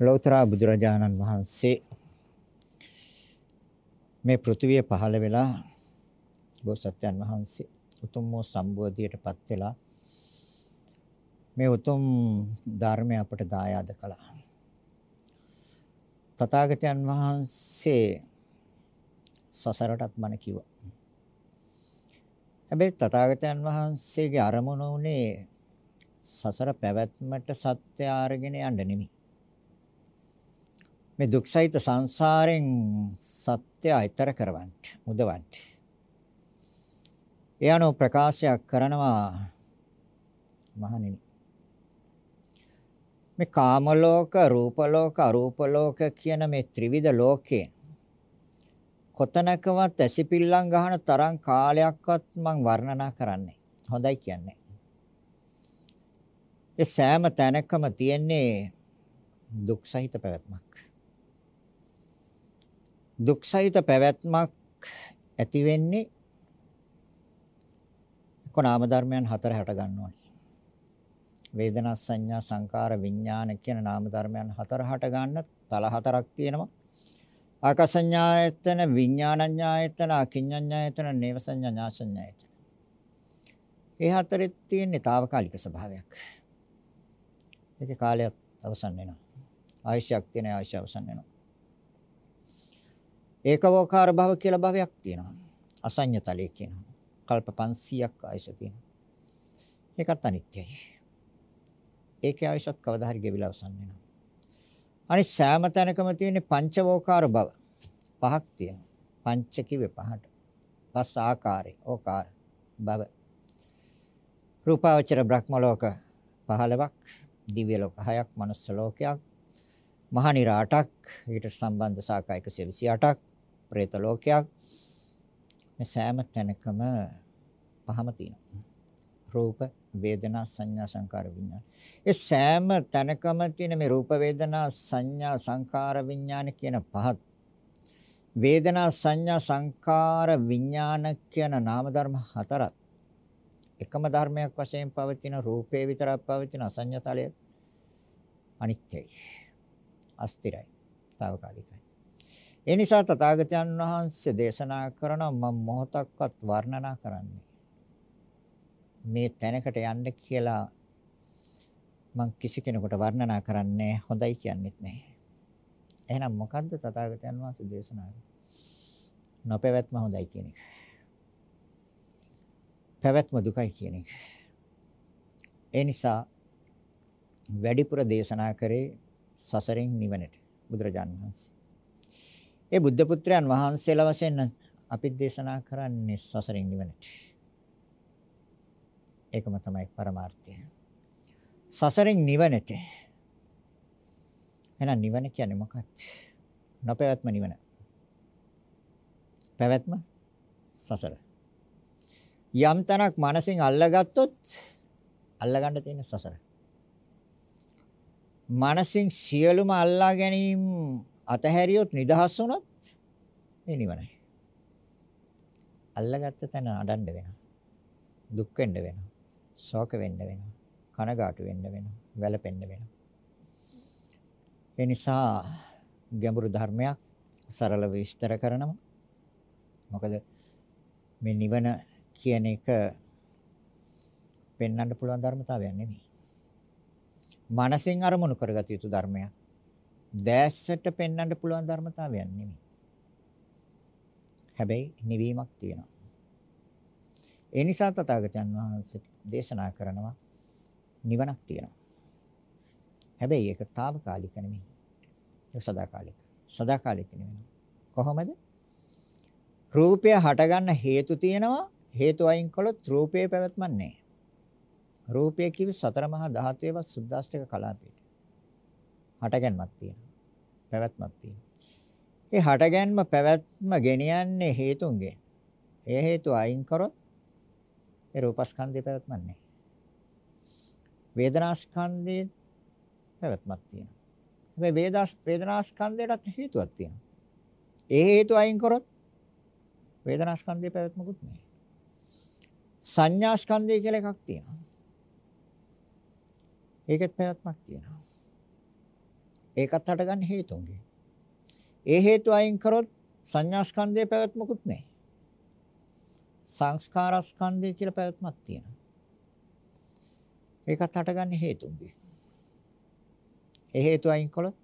ලෞතර බුදුරජාණන් වහන්සේ මේ පෘථිවිය පහළ වෙලා බෝසත්යන් වහන්සේ උතුම් වූ සම්බෝධියටපත් වෙලා මේ උතුම් ධර්මය අපට දායාද කළා. තථාගතයන් වහන්සේ සසරටත් මන කිව්වා. හැබැයි තථාගතයන් වහන්සේගේ අරමුණ උනේ සසර පැවැත්මට සත්‍ය ආරගෙන යන්න නෙමෙයි. මේ දුක්සහිත සංසාරෙන් සත්‍ය ඈතර කරවන්න, මුදවන්න. එයano ප්‍රකාශයක් කරනවා මහණෙනි. මේ කාම ලෝක, රූප ලෝක, අරූප ලෝක කියන මේ ත්‍රිවිධ ලෝකේ කොතනකවත් ඇසිපිල්ලම් ගහන තරම් කාලයක්වත් මම වර්ණනා කරන්නේ. හොඳයි කියන්නේ. ඒ සෑම තැනකම තියෙන්නේ දුක් සහිත පැවැත්මක්. දුක් සහිත පැවැත්මක් ඇති වෙන්නේ කොනාම ධර්මයන් හතර හට ගන්න ඕනේ. වේදනා සංඥා සංකාර විඥාන කියන නාම ධර්මයන් හතර හට ගන්න තල හතරක් තියෙනවා. ආකාසඤ්ඤායතන විඥානඤ්ඤායතන අකිඤ්ඤඤ්ඤායතන නේව සංඥා ඥාසඤ්ඤායතන. ඒ හතරේ තියෙන්නේ తాවකාලික ස්වභාවයක්. ඒකේ කාලයක් අවසන් වෙනවා. ආයශයක් තියෙන ආයශය අවසන් වෙනවා. ඒකවෝකාර භව කියලා භවයක් තියෙනවා. අසඤ්ඤතලයේ කියනවා. කල්ප 500ක් ආයශ තියෙනවා. ඒකත් අනිත්‍යයි. ඒකේ ආයශත් කවදා හරි ගෙවිලා අවසන් වෙනවා. අනිත් සෑම තැනකම තියෙන පංචවෝකාර භව පහක් තියෙනවා. පංච කිව්වේ පහට. පස් ආකාරේ ඕකාර භව. රූපාවචර බ්‍රහ්ම ලෝක 15ක් දිව්‍ය ලෝක 6ක් මනුස්ස ලෝකයක් මහා නිර 8ක් ඊට සම්බන්ධ ශාඛා 128ක් പ്രේත ලෝකයක් මේ සෑම තැනකම පහම තියෙනවා රූප වේදනා සංඥා සංකාර විඥාන. ඒ සෑම තැනකම තියෙන මේ රූප වේදනා සංඥා සංකාර විඥාන කියන පහත් වේදනා සංඥා සංකාර විඥාන කියන නාම ධර්ම හතරක් එකම ධර්මයක් වශයෙන් පවතින රූපේ විතරක් පවතින අසඤ්ඤතලය අනිත්‍යයි. අස්තිරයි. తాවකාලිකයි. ඒ නිසා තථාගතයන් වහන්සේ දේශනා කරන මම මොහොතක්වත් වර්ණනා කරන්නේ මේ තැනකට යන්න කියලා මම කිසි කෙනෙකුට වර්ණනා කරන්නේ හොඳයි කියන්නෙත් නැහැ. එහෙනම් මොකද්ද තථාගතයන් වහන්සේ දේශනා කරන්නේ? නොපැවැත්ම හොඳයි කියන එක. පැවැත්ම දුකයි කියන එක. ඒ නිසා වැඩිපුර දේශනා කරේ සසරෙන් නිවනට බුදුරජාණන් වහන්සේ. ඒ බුද්ධ පුත්‍රයන් වහන්සේලා වශයෙන් අපි දේශනා කරන්නේ සසරෙන් නිවනට. ඒකම තමයි පරමාර්ථය. සසරෙන් නිවනට. එහෙනම් නිවන කියන්නේ මොකක්ද? නොපැවැත්ම නිවන. පැවැත්ම සසර. යම් තැනක් මනසින් අල්ලගත්තොත් අල්ලගන්න තියෙන සසර. මනසින් සියලුම අල්ලා ගැනීම අතහැරියොත් නිදහස් වුණොත් ඒ නිවනයි. අල්ලගත්ත තැන අඩන්න වෙනවා. දුක් වෙන්න වෙනවා. ශෝක වෙන්න වෙනවා. කනගාටු වෙන්න වෙනවා. වැළපෙන්න වෙනවා. ඒ නිසා ගැඹුරු ධර්මයක් සරලව විස්තර කරනවා. මොකද මේ නිවන කියන එක පෙන්වන්න පුළුවන් ධර්මතාවයක් නෙමෙයි. මනසෙන් අරමුණු කරගත යුතු ධර්මයක්. දැස්සට පෙන්වන්න පුළුවන් ධර්මතාවයක් නෙමෙයි. හැබැයි නිවීමක් තියෙනවා. ඒ නිසා තථාගතයන් වහන්සේ දේශනා කරනවා නිවනක් තියෙනවා. හැබැයි ඒක తాවකාලික නෙමෙයි. ඒක සදාකාලික. සදාකාලික නෙමෙයි. කොහොමද? රූපය හටගන්න හේතු තියෙනවා හේතු අයින් කළොත් රූපේ පැවැත්මක් නැහැ. රූපය කිවි සතර මහා ධාතුවේවත් සුද්දාෂ්ටක කලාපයට. හටගැන්මක් තියෙනවා. පැවැත්මක් තියෙනවා. ඒ හටගැන්ම පැවැත්ම ගෙනියන්නේ හේතුන්ගෙන්. ඒ හේතු අයින් කරොත් ඒ රූපස්කන්ධේ පැවැත්මක් නැහැ. වේදනාස්කන්ධේ පැවැත්මක් තියෙනවා. හැබැයි වේදාස් වේදනාස්කන්ධයටත් හේතුවක් තියෙනවා. ඒ හේතු අයින් කරොත් වේදනාස්කන්ධේ පැවැත්මකුත් නැහැ. සංඥා ස්කන්ධය කියලා එකක් තියෙනවා. ඒකෙත් පැවැත්මක් තියෙනවා. ඒකත් හටගන්නේ හේතුන්ගේ. ඒ හේතු අයින් කරොත් සංඥා ස්කන්ධයේ පැවැත්මකුත් නැහැ. සංස්කාර ස්කන්ධය කියලා පැවැත්මක් තියෙනවා. ඒකත් හටගන්නේ හේතුන්ගේ. ඒ හේතු අයින් කළොත්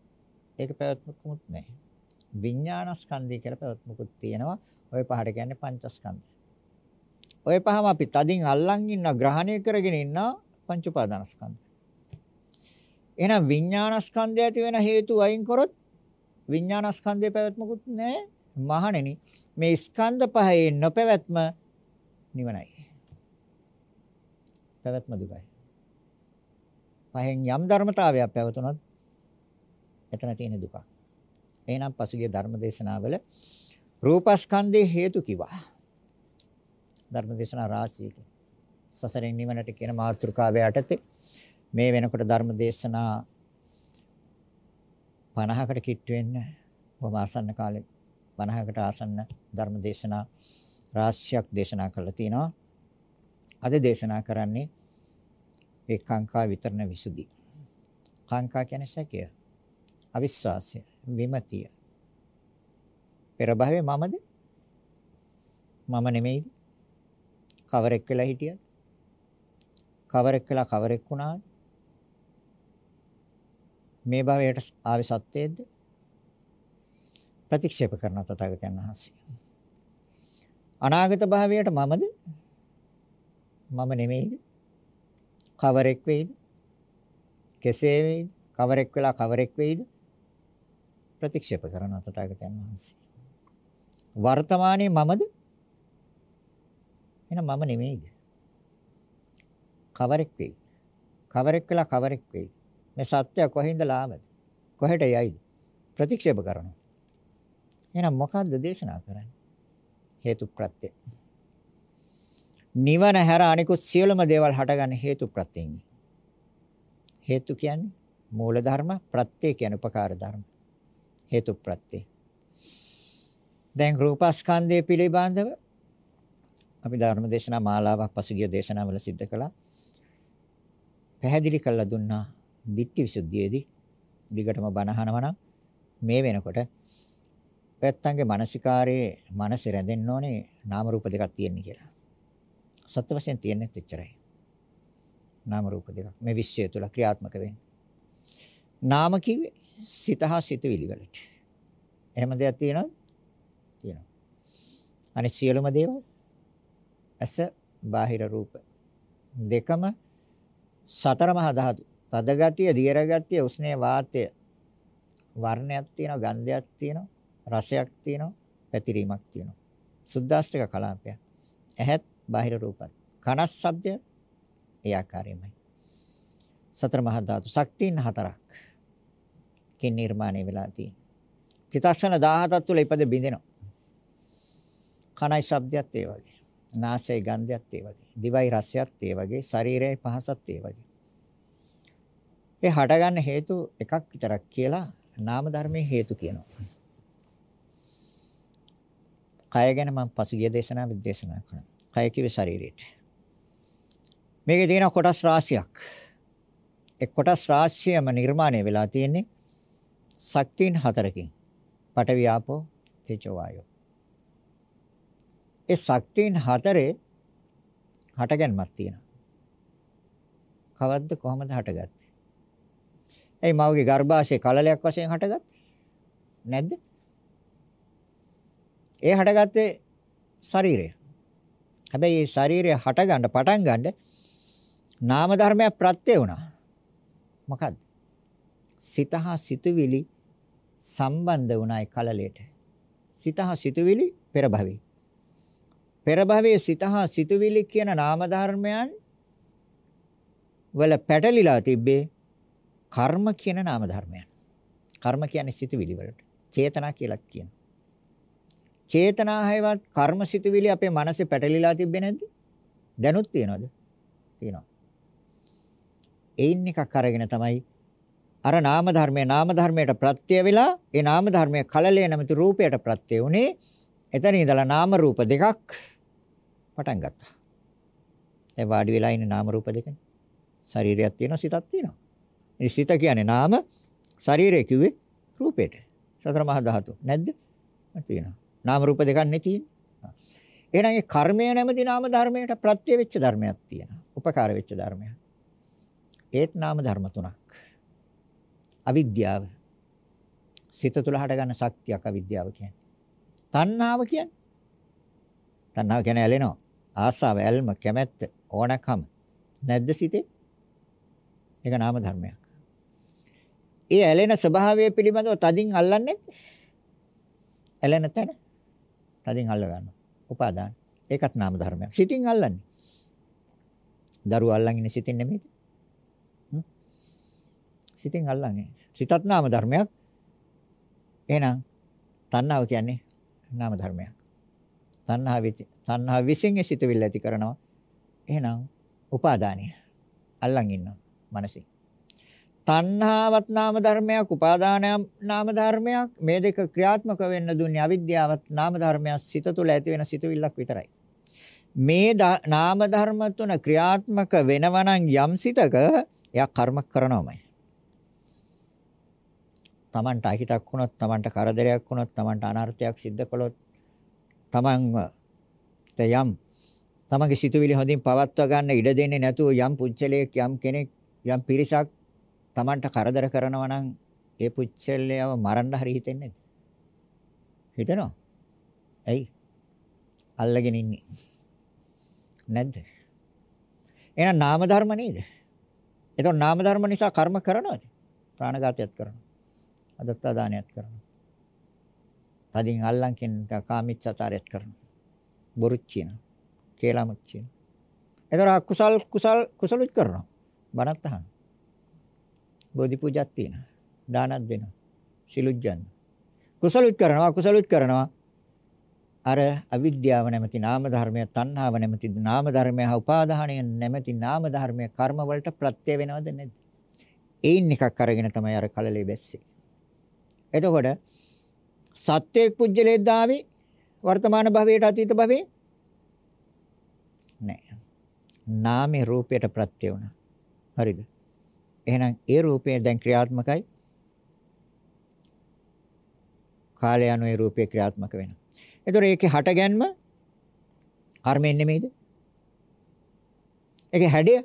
ඒක පැවැත්මකුත් නැහැ. විඥාන ස්කන්ධය කියලා පැවැත්මකුත් තියෙනවා. ওই පහට කියන්නේ පංචස්කන්ධය. ওই පහම අපි තදින් අල්ලන් ඉන්න ග්‍රහණය කරගෙන ඉන්න පංච උපාදානස්කන්ධය. එහෙනම් විඥානස්කන්ධය ඇති වෙන හේතු අයින් කරොත් විඥානස්කන්ධයේ පැවැත්මකුත් නැහැ. මහණෙනි මේ ස්කන්ධ පහේ නොපැවැත්ම නිවනයි. පැවැත්ම දුකයි. පහෙන් යම් ධර්මතාවයක් පැවතුනොත් එතන තියෙන දුක. එහෙනම් පසුගිය ධර්ම දේශනාවල රූපස්කන්ධේ හේතු කිව්වා. ධර්ම දේශනා රාශියකින් සසරෙන් නිවනට කියන මාතෘකාව යටතේ මේ වෙනකොට ධර්ම දේශනා 50කට කිට්ටු වෙන්න බොහොම ආසන්න කාලේ 50කට ආසන්න ධර්ම දේශනා රාශියක් දේශනා කරලා තිනවා. අද දේශනා කරන්නේ ඒ කාංකා විතරන විසුද්ධි. කාංකා කියන්නේ සැකය. අවිශ්වාසය, විමතිය. පෙර භවයේ මමද? මම නෙමෙයිද? කවරෙක් වෙලා හිටියද? කවරෙක් වෙලා කවරෙක් වුණාද? මේ භවයට ආවේ සත්‍යයේද? ප්‍රතික්ෂේප කරන තථාගතයන් වහන්සේ. අනාගත භාවයට මමද? මම නෙමෙයිද? කවරෙක් වෙයිද? කෙසේ වෙයිද? කවරෙක් වෙලා කවරෙක් වෙයිද? ප්‍රතික්ෂේප කරන තථාගතයන් වහන්සේ. වර්තමානයේ මමද? එහෙනම් මම නෙමෙයිද? කවරෙක් වෙයි? කවරෙක් වෙලා කවරෙක් වෙයි? මේ සත්‍ය කොහෙන්ද ලාමද? කොහෙට යයිද? ප්‍රතික්ෂේප කරනවා. එහෙනම් මොකද්ද දේශනා කරන්නේ? හේතු ප්‍රත්‍ය. නිවන හැර අනිකුත් සියලුම දේවල් හටගන්නේ හේතු ප්‍රත්‍යයෙන්. හේතු කියන්නේ මූල ධර්ම, ප්‍රත්‍ය කියන්නේ උපකාර ධර්ම. හේතු ප්‍රත්‍ය. දැන් රූපස්කන්ධය පිළිබඳව අපි ධර්ම දේශනා මාලාවක් පසුගිය දේශනාවල සිද්ධ කළා. පැහැදිලි කරලා දුන්නා ditthi visuddhiයේදී දිගටම බණ අහනවා නම් මේ වෙනකොට පැත්තන්ගේ මානසිකාරයේ මනස රැඳෙන්න ඕනේ නාම රූප දෙකක් තියෙන්න කියලා. සත්‍ය වශයෙන් තියෙන්නේ එච්චරයි. නාම රූප දෙකක් මේ විශ්වය තුල ක්‍රියාත්මක වෙන්නේ. නාම කිව්වේ සිත හා සිතවිලි වලට. එහෙම දෙයක් තියෙනවද? තියෙනවා. අනිත් සියලුම දේවල් ඇස බාහිර රූප දෙකම සතර මහා ධාතු. තද ගතිය, දියර ගතිය, උෂ්ණේ වාතය වර්ණයක් තියෙනවා, ගන්ධයක් තියෙනවා, රසයක් තියෙනවා, පැතිරීමක් තියෙනවා. සුද්දාෂ්ටක කලාපය. ඇහත් බාහිර රූපත්. කනස් ශබ්දය ඒ ආකාරයෙන්මයි. සතර මහා ධාතු ශක්තියින් හතරක්. කින් නිර්මාණය වෙලා තියෙන්නේ. චිත්තක්ෂණ 17ක් තුළ ඉපද බින්දෙනවා. කනයි ශබ්දයත් ඒ වගේ. නාසයේ ගන්ධයත් ඒ වගේ. දිවයි රසයත් ඒ වගේ. ශරීරයේ පහසත් ඒ වගේ. ඒ හටගන්න හේතු එකක් විතරක් කියලා නාම ධර්මයේ හේතු කියනවා. කය ගැන මම පසුගිය දේශනාවෙත් දේශනා කළා. කය කිව්වේ ශරීරයට. මේකේ තියෙන කොටස් රාශියක්. ඒ කොටස් රාශියම නිර්මාණය වෙලා තියෙන්නේ ශක්තියින් හතරකින්. පඨවි ආපෝ තේජෝ වායෝ. ඒ ශක්තියින් හතරේ හටගන්මක් තියෙනවා. කවද්ද කොහමද හටගත්තේ? එයි මවගේ ගර්භාෂයේ කලලයක් වශයෙන් හටගත්තේ නැද්ද? ඒ හටගත්තේ ශරීරය. හැබැයි මේ ශරීරය හටගන්න පටන් ගන්න නාම ධර්මයක් ප්‍රත්‍ය වුණා. මොකද්ද? සිතහා සිතුවිලි සම්බන්ධ වුණායි කලලයට. සිතහා සිතුවිලි පෙර භවයේ. පෙර භවයේ සිතහා සිතුවිලි කියන නාම ධර්මයන් වල පැටලිලා තිබ්බේ කර්ම කියන නාම ධර්මයන්. කර්ම කියන්නේ සිතුවිලි වලට. චේතනා කියලා කියන. චේතනා හැවත් කර්ම සිතුවිලි අපේ මනසේ පැටලිලා තිබ්බේ නැද්ද? දැනුත් තියනවද? තියෙනවා. ඒයින් එකක් අරගෙන තමයි අර නාම ධර්මයේ නාම ධර්මයට ප්‍රත්‍ය වෙලා ඒ නාම ධර්මයේ කලලය නැමැති රූපයට ප්‍රත්‍ය උනේ එතන ඉඳලා නාම රූප දෙකක් පටන් ගත්තා. දැන් වාඩි වෙලා ඉන්න නාම රූප දෙකනේ. ශරීරයක් තියෙනවා සිතක් තියෙනවා. මේ සිත කියන්නේ නාම ශරීරය කිව්වේ රූපේට. සතර මහා ධාතු. නැද්ද? තියෙනවා. නාම රූප දෙකක් නේ තියෙන්නේ. එහෙනම් ඒ කර්මය නැමැති නාම ධර්මයට ප්‍රත්‍ය වෙච්ච ධර්මයක් තියෙනවා. උපකාර වෙච්ච ධර්මයක්. ඒත් නාම ධර්ම තුනක්. අවිද්‍යාව. සිත තුළ හටගන්න ශක්තියක් අවිද්‍යාව කියන්නේ. තණ්හාව කියන්නේ. තණ්හාව කියන්නේ ඇලෙනවා. ආසාව, ඇල්ම, කැමැත්ත, ඕනකම නැද්ද සිතේ? ඒක නාම ධර්මයක්. ඒ ඇලෙන ස්වභාවය පිළිබඳව තදින් අල්ලන්නේ ඇලෙන තැන තදින් අල්ල ගන්නවා. උපාදාන. ඒකත් නාම ධර්මයක්. සිතින් අල්ලන්නේ. දරුවෝ අල්ලන් ඉන්නේ සිතින් නෙමෙයිද? සිතින් අල්ලන්නේ. සිතත් නාම ධර්මයක්. එහෙනම් තණ්හාව කියන්නේ නාම ධර්මයක්. තණ්හාව තණ්හාව විසින් සිතවිල්ල ඇති කරනවා. එහෙනම් උපාදානිය අල්ලන් ඉන්නවා මනසේ. තණ්හාවත් නාම ධර්මයක්, උපාදානයම් නාම ධර්මයක්. මේ දෙක ක්‍රියාත්මක වෙන්න දුන්නේ අවිද්‍යාවත් නාම ධර්මයක් සිත තුළ ඇති වෙන සිතවිල්ලක් විතරයි. මේ නාම ධර්ම තුන ක්‍රියාත්මක වෙනවා නම් යම් සිතක එයා කර්ම කරනවමයි. Tamanට අහිතක් වුණොත්, Tamanට කරදරයක් වුණොත්, Tamanට අනර්ථයක් සිද්ධ කළොත්, Tamanව යම් තමන්ගේ සිතුවිලි හොඳින් පවත්වා ගන්න ඉඩ දෙන්නේ නැතුව යම් පුච්චලයක් යම් කෙනෙක් යම් පිරිසක් Tamanට කරදර කරනවා නම් ඒ පුච්චල්ලයව මරන්න හරි හිතෙන්නේ හිතනවා. ඇයි? අල්ලගෙන ඉන්නේ. නැද්ද? එහෙනම් නාම ධර්ම නේද? එතකොට නාම ධර්ම නිසා කර්ම කරනවද? ප්‍රාණඝාතයත් කරනවා. අදත්තා දානයත් කරනවා. තදින් අල්ලන් කියන කාමීච්ඡාචාරයත් කරනවා. බොරුත් කියනවා. කේලමත් කියනවා. එතකොට කුසල් කුසල් කුසලුත් කරනවා. බණත් අහනවා. බෝධි පූජාක් තියෙනවා. දානක් දෙනවා. සිලුජ්ජන්න. කුසලුත් කරනවා කුසලුත් කරනවා. අර අවිද්‍යාව නැමැති නාම ධර්මය, තණ්හාව නැමැති නාම ධර්මය, උපාදානය නැමැති නාම ධර්මය කර්ම වලට ප්‍රත්‍ය වෙනවද නැද්ද? ඒයින් එකක් අරගෙන තමයි අර කලලේ බැස්සේ. එතකොට සත්‍යයක් පුජ්‍යලේ දාවේ වර්තමාන භවයට අතීත භවේ නෑ. නාමේ රූපයට ප්‍රත්‍ය වුණා. හරිද? එහෙනම් ඒ රූපය දැන් ක්‍රියාත්මකයි. කාලය අනුව ඒ රූපය ක්‍රියාත්මක වෙනවා. ඒතකොට ඒකේ හටගැන්ම කර්මයෙන් නෙමෙයිද? ඒකේ හැඩය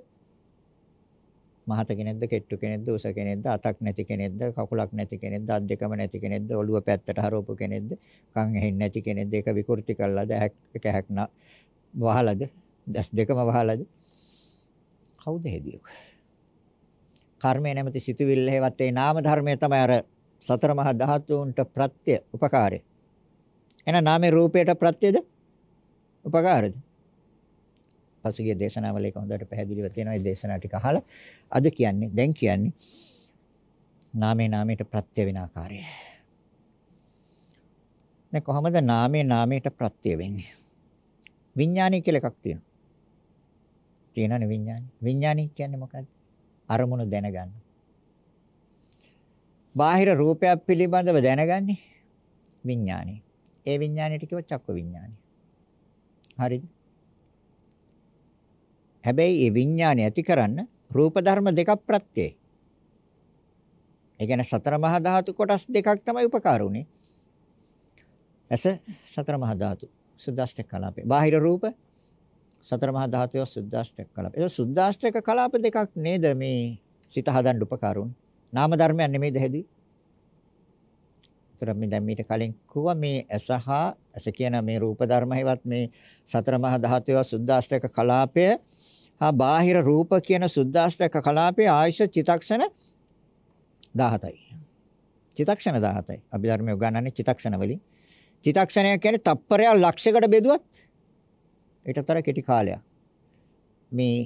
මහත කෙනෙක්ද කෙට්ටු කෙනෙක්ද උස කෙනෙක්ද අතක් නැති කෙනෙක්ද කකුලක් නැති කෙනෙක්ද අත් දෙකම නැති කෙනෙක්ද ඔළුව පැත්තට හරවපු කෙනෙක්ද කන් ඇහෙන්නේ නැති කෙනෙක්ද ඒක විකෘති කළාද එක හැක්න වහලාද දැස් දෙකම වහලාද කවුද හෙදියෝ කර්මය නැමැති සිතුවිල්ල හේවත් ඒ නාම ධර්මය තමයි අර සතර මහා ධාතුන්ට ප්‍රත්‍ය උපකාරය. එහෙනම් නාමේ රූපයට ප්‍රත්‍යද? උපකාරද? පසුගිය දේශනාවල ඒක හොඳට පැහැදිලිව තියෙනවා. ඒ දේශනා ටික අහලා අද කියන්නේ දැන් කියන්නේ නාමේ නාමයට ප්‍රත්‍ය වෙන ආකාරය. දැන් කොහොමද නාමේ නාමයට ප්‍රත්‍ය වෙන්නේ? විඥානය කියලා එකක් තියෙනවා. තියෙනනේ විඥානය. විඥානය කියන්නේ මොකක්ද? අරමුණු දැනගන්න. බාහිර රූපයක් පිළිබඳව දැනගන්නේ විඥානෙ. ඒ විඥානෙට කිව්ව චක්ක විඥානෙ. හරිද? හැබැයි මේ විඥානය ඇති කරන්න රූප ධර්ම දෙකක් ප්‍රත්‍යයයි. ඒ කියන්නේ සතර මහා ධාතු කොටස් දෙකක් තමයි උපකාර උනේ. ඇස සතර මහා ධාතු සුද්දාෂ්ටක කලාපේ. බාහිර රූප සතර මහා ධාතුව සුද්දාෂ්ටක කලාප. ඒක සුද්දාෂ්ටක කලාප දෙකක් නේද මේ සිත හදන්න උපකාරුන්. නාම ධර්මයක් නෙමෙයිද හැදුවේ? ඒතර මේ දැන් මීට කලින් කිව්වා මේ අසහ අස කියන මේ රූප ධර්ම හේවත් මේ සතර මහා ධාතුව සුද්දාෂ්ටක කලාපය හා බාහිර රූප කියන සුද්දාෂ්ටක කලාපයේ ආයශ චිතක්ෂණ 17යි. චිතක්ෂණ 17යි. අපි ධර්මයේ උගන්වන්නේ චිතක්ෂණ වලින්. චිතක්ෂණය කියන්නේ තප්පරයක් ලක්ෂයකට බෙදුවත් ඊටතර කෙටි කාලයක්. මේ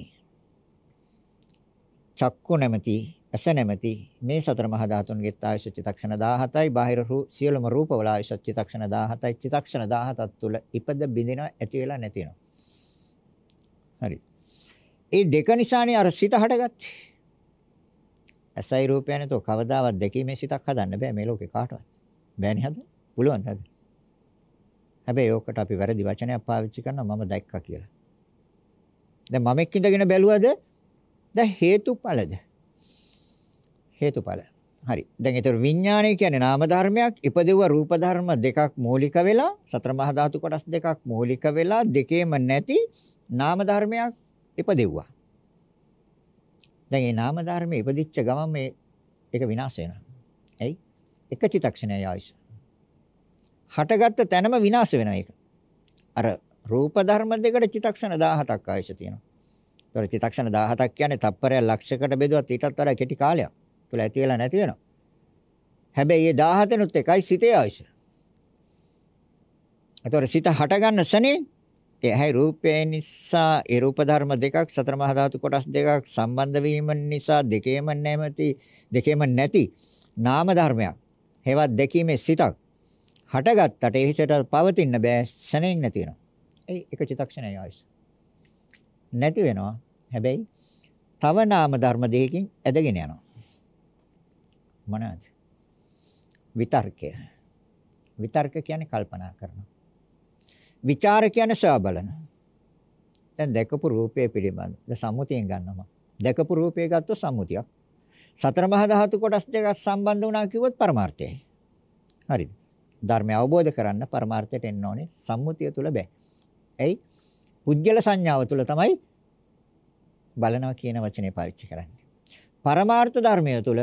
චක්කු නැමැති ඇස නැමැති මේ සතර මහා ධාතුන්ගේ ආයශ චිතක්ෂණ 17යි බාහිර සියලුම රූපවල ආයශ චිතක්ෂණ 17යි චිතක්ෂණ 17ක් තුල ඉපද බිඳින ඇති වෙලා නැති වෙනවා. හරි. ඒ දෙක නිසානේ අර සිත හටගත්තේ. ඇසයි රූපයනේ તો කවදාවත් දෙකීමේ සිතක් හදන්න බෑ මේ ලෝකේ කාටවත්. බෑනේ හදන්න. පුළුවන් හදන්න. හැබැයි ඕකට අපි වැරදි වචනයක් පාවිච්චි කරනවා මම දැක්කා කියලා. දැන් මමෙක් ඉඳගෙන බැලුවද? දැන් හේතුඵලද? හේතුඵල. හරි. දැන් ඒතර විඥානය කියන්නේ නාම ධර්මයක් ඉපදෙව රූප ධර්ම දෙකක් මූලික වෙලා සතර මහා ධාතු කොටස් දෙකක් මූලික වෙලා දෙකේම නැති නාම ධර්මයක් ඉපදෙව්වා. දැන් මේ නාම ධර්මයේ ඉපදිච්ච ගමන් මේ ඒක විනාශ වෙනවා. ඇයි? එක චිතක්ෂණයයි ආයුෂ. හටගත්ත තැනම විනාශ වෙනවා ඒක. අර රූප ධර්ම දෙකට චිතක්ෂණ 17ක් ආයුෂ තියෙනවා. ඒතර චිතක්ෂණ 17ක් කියන්නේ තප්පරයක් ලක්ෂයකට බෙදුවත් ඊටත් වඩා කෙටි කාලයක්. තුල ඇති වෙලා නැති වෙනවා. හැබැයි මේ 17 නුත් එකයි සිතේ ආයුෂ. ඒතර සිත හට ගන්න සනේ ඒ ඇයි රූපය නිසා ඒ රූප ධර්ම දෙකක් සතර මහා ධාතු කොටස් දෙකක් සම්බන්ධ වීම නිසා දෙකේම නැමැති දෙකේම නැති නාම ධර්මයක්. හේවත් දෙකීමේ සිතක් හටගත්තට ඒ හිතට පවතින්න බෑ ශණයෙන් නැති වෙනවා. ඒ එක චිත්තක්ෂණයයි ආයුෂ. නැති වෙනවා. හැබැයි තව නාම ධර්ම දෙකකින් ඇදගෙන යනවා. මොනවාද? විතර්කය. විතර්ක කියන්නේ කල්පනා කරනවා. විචාර කියන්නේ සොයා බලන. දැන් දැකපු රූපය පිළිබඳ. දැන් සම්මුතියෙන් ගන්නවා. දැකපු රූපය ගත්තොත් සම්මුතියක්. සතර මහා ධාතු කොටස් දෙකක් සම්බන්ධ වුණා කිව්වොත් පරමාර්ථයයි. හරිද? ධර්මය අවබෝධ කරන්න පරමාර්ථයට එන්න ඕනේ සම්මුතිය තුල බෑ. එයි පුද්ගල සංඥාව තුල තමයි බලනවා කියන වචනේ පාවිච්චි කරන්නේ. පරමාර්ථ ධර්මය තුල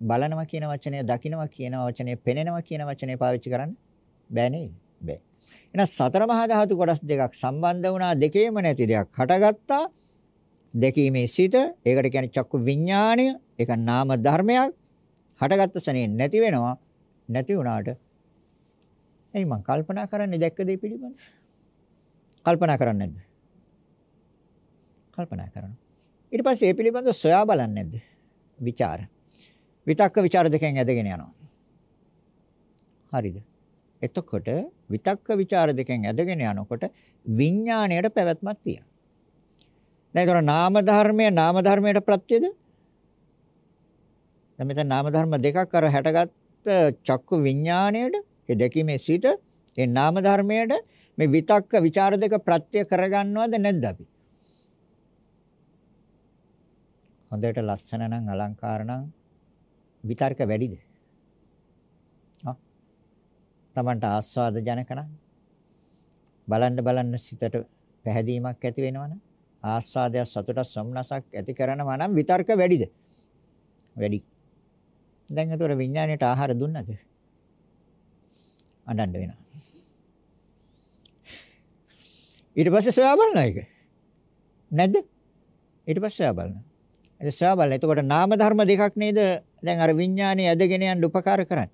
බලනවා කියන වචනය, දකිනවා කියන වචනය, පෙනෙනවා කියන වචනේ පාවිච්චි කරන්න බෑ නේද? බෑ. එහෙනම් සතර මහා ධාතු කොටස් දෙකක් සම්බන්ධ වුණා දෙකේම නැති දෙයක් හටගත්තා. දෙකීමේ සිට ඒකට කියන්නේ චක්කු විඥාණය. ඒක නාම ධර්මයක්. හටගත්ත සනේ නැති වෙනවා. නැති වුණාට එයි මං කල්පනා කරන්නේ දැක්ක දේ පිළිබඳ. කල්පනා කරන්නේ නැද්ද? කල්පනා කරනවා. ඊට පස්සේ ඒ පිළිබඳව සොයා බලන්නේ නැද්ද? විචාර. විතක්ක ਵਿਚාර දෙකෙන් ඇදගෙන යනවා. හරිද? එතකොට විතක්ක ਵਿਚාර දෙකෙන් ඇදගෙන යනකොට විඥාණයට පැවැත්මක් තියෙනවා. දැන් ඒතර නාම ධර්මය නාම ධර්මයට ප්‍රත්‍යද? දැන් මෙතන නාම ධර්ම දෙකක් අර හැටගත් චක්කු විඥාණයට ඒ දෙකීමේ සිට ඒ නාම ධර්මයට මේ විතක්ක ਵਿਚාර දෙක ප්‍රත්‍ය කරගන්නවද නැද්ද අපි? හොඳට ලස්සන නම් අලංකාර නම් විතර්ක වැඩිද? Tamanට ආස්වාද ජනකනම් බලන්න බලන්න සිතට පැහැදීමක් ඇති වෙනවනම් ආස්වාදයක් සතුටක් සොම්නසක් ඇති කරනවා නම් විතර්ක වැඩිද? වැඩි. දැන් ඒතර විඥාණයට ආහාර දුන්නද? අඬන්න වෙනවා. ඊට පස්සේ සොයා බලන එක. නැද්ද? ඊට පස්සේ සොයා බලන. ඒ සොයා බලන. එතකොට නාම ධර්ම දෙකක් නේද? දැන් අර විඥානේ ඇදගෙන යන්න උපකාර කරන්නේ.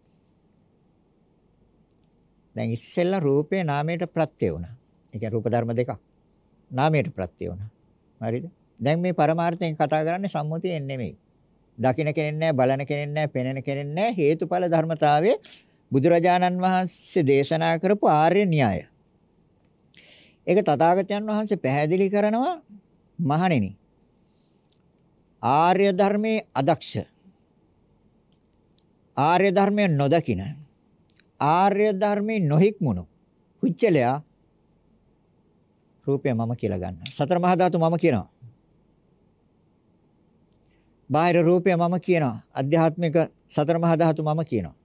දැන් ඉස්සෙල්ලා රූපේ නාමයට ප්‍රත්‍ය වුණා. ඒ කියන්නේ රූප ධර්ම දෙකක්. නාමයට ප්‍රත්‍ය වුණා. හරිද? දැන් මේ පරමාර්ථයෙන් කතා කරන්නේ සම්මුතියෙන් නෙමෙයි. දකින්න කෙනෙක් නැහැ, බලන කෙනෙක් නැහැ, පෙනෙන කෙනෙක් නැහැ. හේතුඵල ධර්මතාවයේ බුදුරජාණන් වහන්සේ දේශනා කරපු ආර්ය න්‍යාය. ඒක තථාගතයන් වහන්සේ පැහැදිලි කරනවා මහණෙනි. ආර්ය ධර්මයේ අදක්ෂ. ආර්ය ධර්මය නොදකින ආර්ය ධර්මයේ නොහික්මුණු කුච්චලයා රූපය මම කියලා ගන්න. සතර මහා ධාතු මම කියනවා. බාහිර රූපය මම කියනවා. අධ්‍යාත්මික සතර මහා ධාතු මම කියනවා.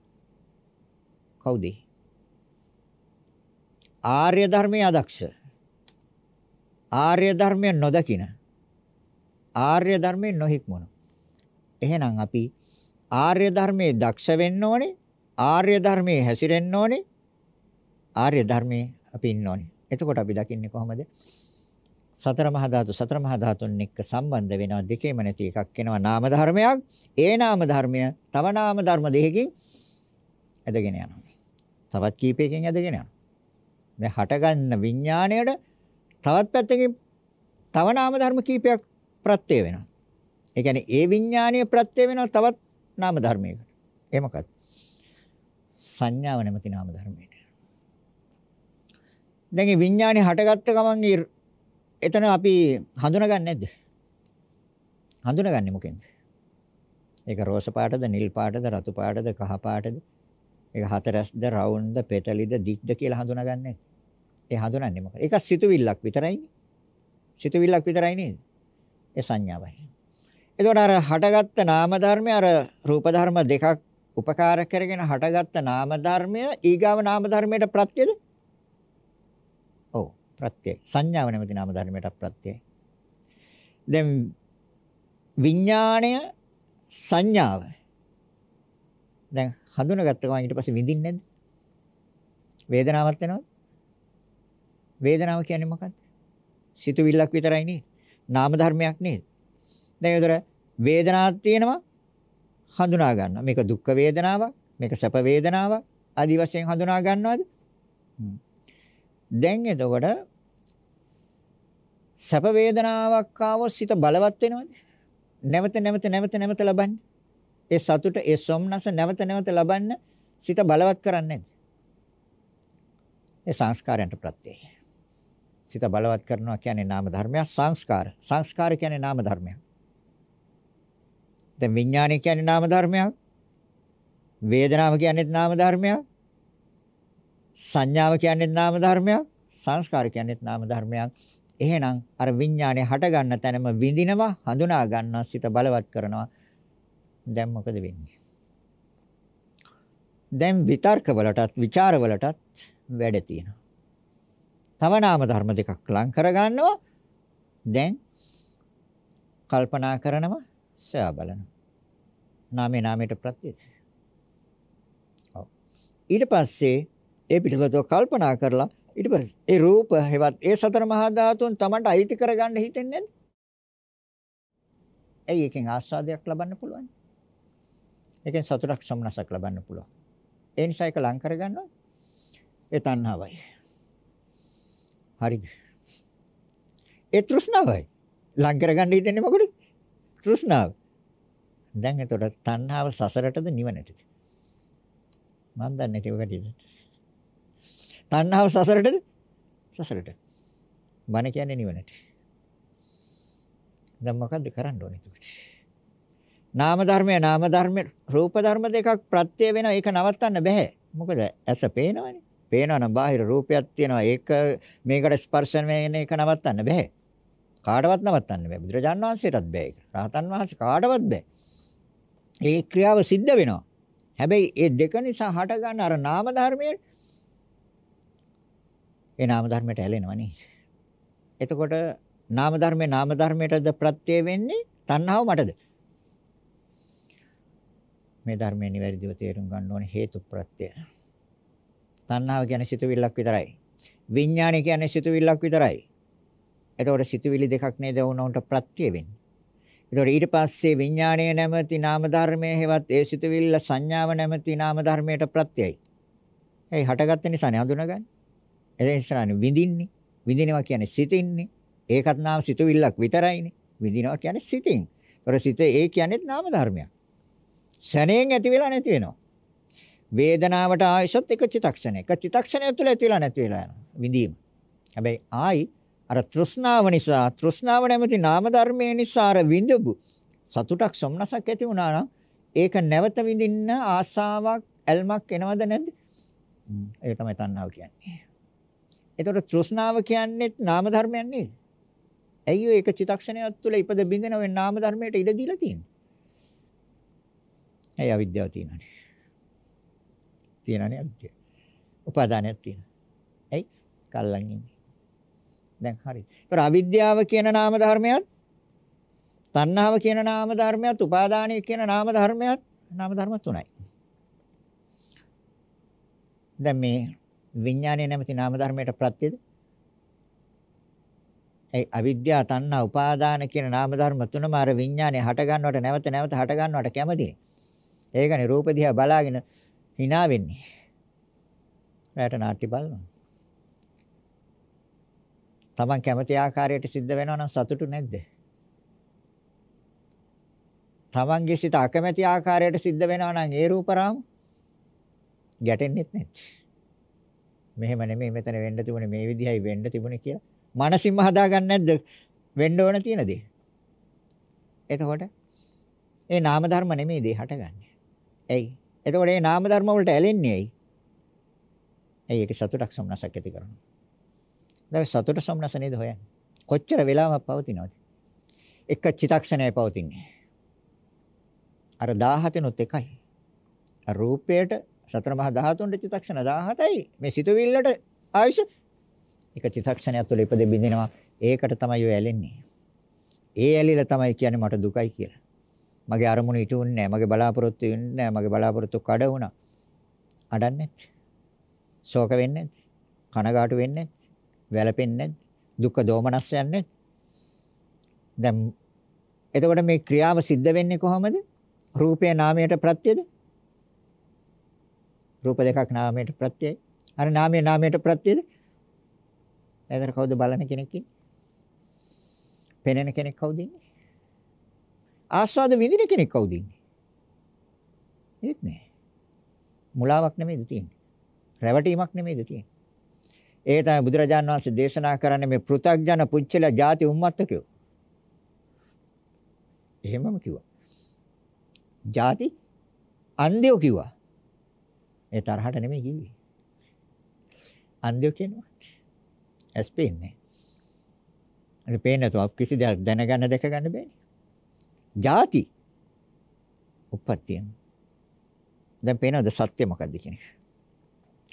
කවුද? ආර්ය ධර්මයේ අදක්ෂ. ආර්ය ධර්මය නොදකින. ආර්ය ධර්මයේ නොහික්මුණු. එහෙනම් අපි ආර්ය ධර්මයේ දක්ෂ වෙන්න ඕනේ ආර්ය ධර්මයේ හැසිරෙන්න ඕනේ. ආර්ය ධර්මයේ අපි ඉන්න ඕනේ. එතකොට අපි දකින්නේ කොහොමද? සතර මහා ධාතු සතර මහා ධාතුන් එක්ක සම්බන්ධ වෙනවා දෙකේම නැති එකක් වෙනවා නාම ධර්මයක්. ඒ නාම ධර්මය තව නාම ධර්ම දෙකකින් ඇදගෙන යනවා. තවත් කීපයකින් ඇදගෙන යනවා. දැන් හටගන්න විඥාණයට තවත් පැත්තකින් තව නාම ධර්ම කීපයක් ප්‍රත්‍ය වෙනවා. ඒ කියන්නේ ඒ විඥානීය ප්‍රත්‍ය වෙනවා තවත් නාම ධර්මයකට. ඒ මොකක්ද? සංඥාව නැමැති නාම ධර්මයට. දැන් මේ විඥානේ හටගත්ත ගමන් එතන අපි හඳුනගන්නේ නැද්ද? හඳුනගන්නේ මොකෙන්ද? ඒක රෝස පාටද, නිල් පාටද, රතු පාටද, කහ පාටද? ඒක හතරස්ද, රවුන්ද, පෙතලිද, දික්ද කියලා හඳුනගන්නේ. ඒ හඳුනන්නේ මොකද? ඒක සිතුවිල්ලක් විතරයිනේ. සිතුවිල්ලක් විතරයි නේද? ඒ සංඥාවයි. එතකොට අර හටගත්ත නාම ධර්මය අර රූප ධර්ම දෙකක් උපකාර කරගෙන හටගත්ත නාම ධර්මය ඊගාව නාම ධර්මයට ප්‍රත්‍යද? ඔව් ප්‍රත්‍යය. සංඥාව නැමැති නාම ධර්මයට ප්‍රත්‍යයයි. දැන් විඥාණය සංඥාව. දැන් හඳුනාගත්ත ගමන් ඊට පස්සේ විඳින්නේ නැද්ද? වේදනාවක් වෙනවද? වේදනාව කියන්නේ මොකක්ද? සිතුවිල්ලක් විතරයි නේද? නාම ධර්මයක් නේද? දැන් ඒතර වේදනාවක් තියෙනවා හඳුනා ගන්න. මේක දුක් වේදනාවක්, මේක සැප වේදනාවක් ආදි වශයෙන් හඳුනා ගන්නවද? දැන් එතකොට සැප වේදනාවක් ආවොත් සිත බලවත් වෙනවද? නැවත නැවත නැවත නැවත ලබන්නේ. ඒ සතුට ඒ සොම්නස නැවත නැවත ලබන්න සිත බලවත් කරන්නේ නැද්ද? ඒ සංස්කාරයන්ට ප්‍රත්‍යයයි. සිත බලවත් කරනවා කියන්නේ නාම ධර්මයක් සංස්කාර. සංස්කාර කියන්නේ නාම ධර්මයක්. දැන් විඥානය කියන්නේ නාම ධර්මයක්. වේදනාව කියන්නේ නාම ධර්මයක්. සංඥාව කියන්නේ නාම ධර්මයක්. සංස්කාර කියන්නේ නාම ධර්මයක්. එහෙනම් අර විඥානය හට ගන්න තැනම විඳිනවා, හඳුනා ගන්නවා, සිත බලවත් කරනවා. දැන් මොකද වෙන්නේ? දැන් විතර්ක වලටත්, ਵਿਚාර වලටත් වැඩ තියෙනවා. තව නාම ධර්ම දෙකක් ලං කර ගන්නවා. දැන් කල්පනා කරනවා සොයා බලනවා. නාමේ නාමයට ප්‍රත්‍යය. ඔව්. ඊට පස්සේ ඒ පිටපතව කල්පනා කරලා ඊට පස්සේ ඒ රූප හෙවත් ඒ සතර මහා ධාතුන් Tamanට අයිති කරගන්න හිතෙන්නේ නැද්ද? ඇයි එකෙන් ආස්වාදයක් ලබන්න පුළුවන්? එකෙන් සතුටක් සම්නසක් ලබන්න පුළුවන්. ඒ නිසා ඒක ලං කරගන්නවා. ඒ තණ්හාවයි. හරිද? ඒ තෘෂ්ණාවයි. ලං කරගන්න හිතෙන්නේ මොකටද? තෘෂ්ණාව. දැන් එතකොට තණ්හාව සසරටද නිවනටද? මම දන්නේ නැති ඔකටද? තණ්හාව සසරටද? සසරට. බණ කියන්නේ නිවනට. දැන් මොකද්ද කරන්න ඕනේ එතකොට? නාම ධර්මය නාම ධර්ම රූප ධර්ම දෙකක් ප්‍රත්‍ය වෙනවා ඒක නවත්තන්න බෑ. මොකද ඇස පේනවනේ. පේනවනම් බාහිර රූපයක් තියෙනවා. ඒක මේකට ස්පර්ශ වෙන එක නවත්තන්න බෑ. කාටවත් නවත්තන්න බෑ. බුදුරජාණන් වහන්සේටත් බෑ ඒක. රහතන් වහන්සේ කාටවත් බෑ. ඒ ක්‍රියාව සිද්ධ වෙනවා. හැබැයි ඒ දෙක නිසා හට ගන්න අර නාම ධර්මයේ ඒ නාම ධර්මයට ඇලෙනවා නේද? එතකොට නාම ධර්මේ නාම ධර්මයටද ප්‍රත්‍ය වෙන්නේ තණ්හාව මටද? මේ ධර්මයේ නිවැරදිව තේරුම් ගන්න ඕනේ හේතු ප්‍රත්‍ය. තණ්හාව කියන්නේ සිතුවිල්ලක් විතරයි. විඥානය කියන්නේ සිතුවිල්ලක් විතරයි. එතකොට සිතුවිලි දෙකක් නේද වුණොන්ට ප්‍රත්‍ය වෙන්නේ. එතකොට ඊට පස්සේ විඥාණය නැමැති නාම ධර්මයේ හෙවත් ඒ සිතුවිල්ල සංඥාව නැමැති නාම ධර්මයට ප්‍රත්‍යයයි. ඒ හටගත්ත නිසානේ හඳුනගන්නේ. ඒ නිසානේ විඳින්නේ. විඳිනවා කියන්නේ සිතින්නේ. ඒකත් නාම සිතුවිල්ලක් විතරයිනේ. විඳිනවා කියන්නේ සිතින්. ඒතර සිත ඒ කියන්නේ නාම ධර්මයක්. ශණයෙන් ඇති වෙලා නැති වෙනවා. වේදනාවට ආයසත් එක චිතක්ෂණයක. චිතක්ෂණය තුළ ඇති වෙලා නැති වෙලා යනවා. විඳීම. හැබැයි ආයි අර තෘෂ්ණාව නිසා තෘෂ්ණාව නැමැති නාම ධර්මයේ නිසා අර විඳපු සතුටක් සොම්නසක් ඇති වුණා නම් ඒක නැවත විඳින්න ආසාවක් ඇල්මක් එනවද නැද්ද? ඒක තමයි තණ්හාව කියන්නේ. ඒතකොට තෘෂ්ණාව කියන්නේ නාම ධර්මයක් නේද? ඇයි ඒක චිතක්ෂණයක් තුළ ඉපද බින්දෙන වෙන නාම ධර්මයට ඉඩ දීලා තියෙන්නේ? ඇයි අවිද්‍යාව තියෙනනේ? තියෙනනේ අවිද්‍යාව. උපාදානයක් තියෙනවා. ඇයි? කල්ලන් ඉන්නේ. දැන් හරි. ඒතර අවිද්‍යාව කියන නාම ධර්මයක් තණ්හාව කියන නාම ධර්මයක් උපාදානය කියන නාම ධර්මයක් නාම ධර්ම තුනයි. දැන් මේ විඥානයේ නැමැති නාම ධර්මයට ප්‍රත්‍යද? ඒ අවිද්‍යාව තණ්හා උපාදාන කියන නාම ධර්ම තුනම අර විඥානය හට ගන්නවට නැවත නැවත හට ගන්නවට කැමතිනේ. ඒකනේ රූප දිහා බලාගෙන hina වෙන්නේ. රැට නාට්‍ය බලනවා. Taman කැමති ආකාරයට සිද්ධ වෙනවා නම් සතුටු නැද්ද? Tamanගේ සිත අකමැති ආකාරයට සිද්ධ වෙනවා නම් ඒ රූපරාම ගැටෙන්නෙත් නැත්. මෙහෙම නෙමෙයි මෙතන වෙන්න තිබුණේ මේ විදිහයි වෙන්න තිබුණේ කියලා. මනසින්ම හදාගන්න නැද්ද? වෙන්න ඕන තියෙන දේ. එතකොට ඒ නාම ධර්ම නෙමෙයි දේ හටගන්නේ. එයි. එතකොට මේ නාම ධර්ම වලට ඇලෙන්නේ ඇයි? ඇයි ඒක සතුටක් සම්නසක් ඇති කරනවා. දැන් සතුට සම්නස නේද හොයන්නේ. කොච්චර වෙලාවක් පවතිනවද? එක චිතක්ෂණයයි පවතින්නේ. අර 17 නොත් එකයි. රූපයට සතර මහා ධාතුන්ට චිත්තක්ෂණ 17යි. මේ සිතුවිල්ලට ආයුෂ එක චිත්තක්ෂණයක් තුළ ඉපදෙ බින්දිනවා. ඒකට තමයි ඔය ඇලෙන්නේ. ඒ ඇලිලා තමයි කියන්නේ මට දුකයි කියලා. මගේ අරමුණ ඉටුන්නේ නැහැ. මගේ බලාපොරොත්තු වෙන්නේ නැහැ. මගේ බලාපොරොත්තු කඩ වුණා. අඩන්නේ නැත්. ශෝක වෙන්නේ නැත්. කනගාටු වෙන්නේ නැත්. වැළපෙන්නේ නැත්. දුක්ඛ දෝමනස්යන් නැත්. දැන් එතකොට මේ ක්‍රියාව සිද්ධ වෙන්නේ කොහොමද? රූපේ නාමයට ප්‍රත්‍යද? රූප දෙකක් නාමයට ප්‍රත්‍යයයි. අර නාමයේ නාමයට ප්‍රත්‍යද? එතන කවුද බලන කෙනෙක් ඉන්නේ? පෙනෙන කෙනෙක් කවුද ඉන්නේ? ආස්වාද විඳින කෙනෙක් කවුද ඉන්නේ? ඒත් නෑ. මුලාවක් නෙමෙයිද තියෙන්නේ? රැවටීමක් නෙමෙයිද තියෙන්නේ? ඒ තමයි බුදුරජාණන් වහන්සේ දේශනා කරන්නේ මේ පෘථග්ජන පුච්චල ಜಾති උම්මත්තකයෝ. එහෙමම කිව්වා. ಜಾති අන්ධයෝ කිව්වා. ඒ තරහට නෙමෙයි කිව්වේ. අන්ධයෝ කියනවා. ඇස් පේන්නේ. ඒක පේන්නේ නැතුව කිසි දෙයක් දැනගන්න දැක ගන්න බෑනේ. ಜಾති උප්පත්තිය. දැන් පේනවද සත්‍ය මොකක්ද කියන එක?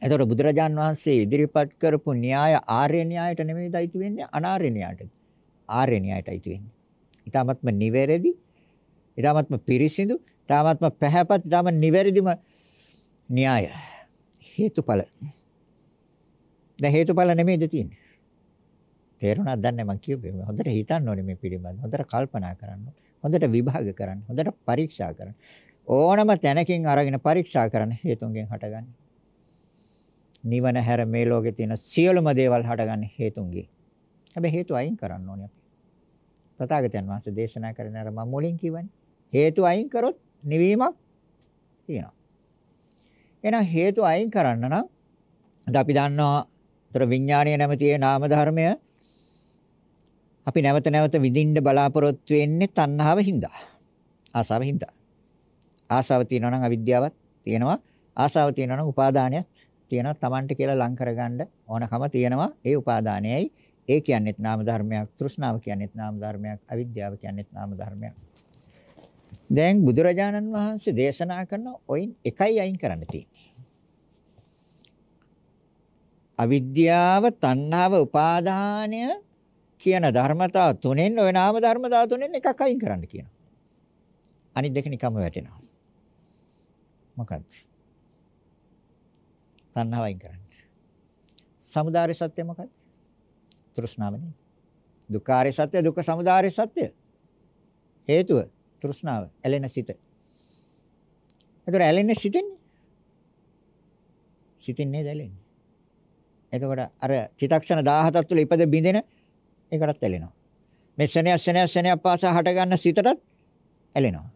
එතකොට බුදුරජාන් වහන්සේ ඉදිරිපත් කරපු න්‍යාය ආර්ය න්‍යායට නෙමෙයි දයිති වෙන්නේ අනාර්ය න්‍යායට. ආර්ය න්‍යායට අයිති වෙන්නේ. ඊටාත්ම නිවැරදි, ඊටාත්ම පිරිසිදු, ඊටාත්ම පැහැපත්, ඊටාත්ම නිවැරදිම න්‍යාය. හේතුඵල. දැන් හේතුඵල නෙමෙයිද තියෙන්නේ? තේරුණාද දන්නේ මම කියුවේ. හොඳට හිතන්න ඕනේ මේ පිළිබඳව. හොඳට කල්පනා කරන්න. හොඳට විභාග කරන්න. හොඳට පරීක්ෂා කරන්න. ඕනම තැනකින් අරගෙන පරීක්ෂා කරන්න හේතුන්ගෙන් හටගන්නේ. නිවන හැර මේ ලෝකේ තියෙන සියලුම දේවල් හටගන්නේ හේතුන්ගෙන්. හැබැයි හේතු අයින් කරන්න ඕනේ අපි. තථාගතයන් වහන්සේ දේශනා කරන අර මම මුලින් කිව්වනේ. හේතු අයින් කරොත් නිවීමක් තියෙනවා. එහෙනම් හේතු අයින් කරන්න නම් අද අපි දන්නවා ତර විඥානීය නැමැති ඒ නාම ධර්මය අපි නැවත නැවත විඳින්න බලාපොරොත්තු වෙන්නේ තණ්හාව හින්දා. ආසාව හින්දා. ආසාව තියෙනවා නම් අවිද්‍යාවක් තියෙනවා. ආසාව තියෙනවා නම් උපාදානයක් තියෙනවා. Tamanට කියලා ලං කරගන්න ඕනකම තියෙනවා. ඒ උපාදානයයි ඒ කියන්නේත් නාම ධර්මයක්. තෘෂ්ණාව කියන්නේත් නාම ධර්මයක්. අවිද්‍යාව කියන්නේත් නාම ධර්මයක්. දැන් බුදුරජාණන් වහන්සේ දේශනා කරන ඔයින් එකයි අයින් කරන්න තියෙන්නේ. අවිද්‍යාව, තණ්හාව, උපාදානය කියන ධර්මතා තුනෙන් ওই නාම ධර්මතා තුනෙන් එකක් අයින් කරන්න කියනවා. අනිත් දෙක නිකම්ම වැටෙනවා. මොකක්ද? තණ්හාව අයින් කරන්න. සමුදාය සත්‍ය මොකක්ද? තෘෂ්ණාවනේ. දුක්ඛාරය සත්‍ය දුක්ඛ සමුදාය සත්‍ය. හේතුව තෘෂ්ණාව ඇලෙන සිත. ඒතර ඇලෙන්නේ සිතෙන්නේ. සිතින්නේ දැලෙන්නේ. එතකොට අර චිතක්ෂණ 17ක් තුළ ඉපද බින්දෙන ඒකටත් ඇලෙනවා. මේ ශනය ශනය ශනය පාසා හට ගන්න සිතටත් ඇලෙනවා.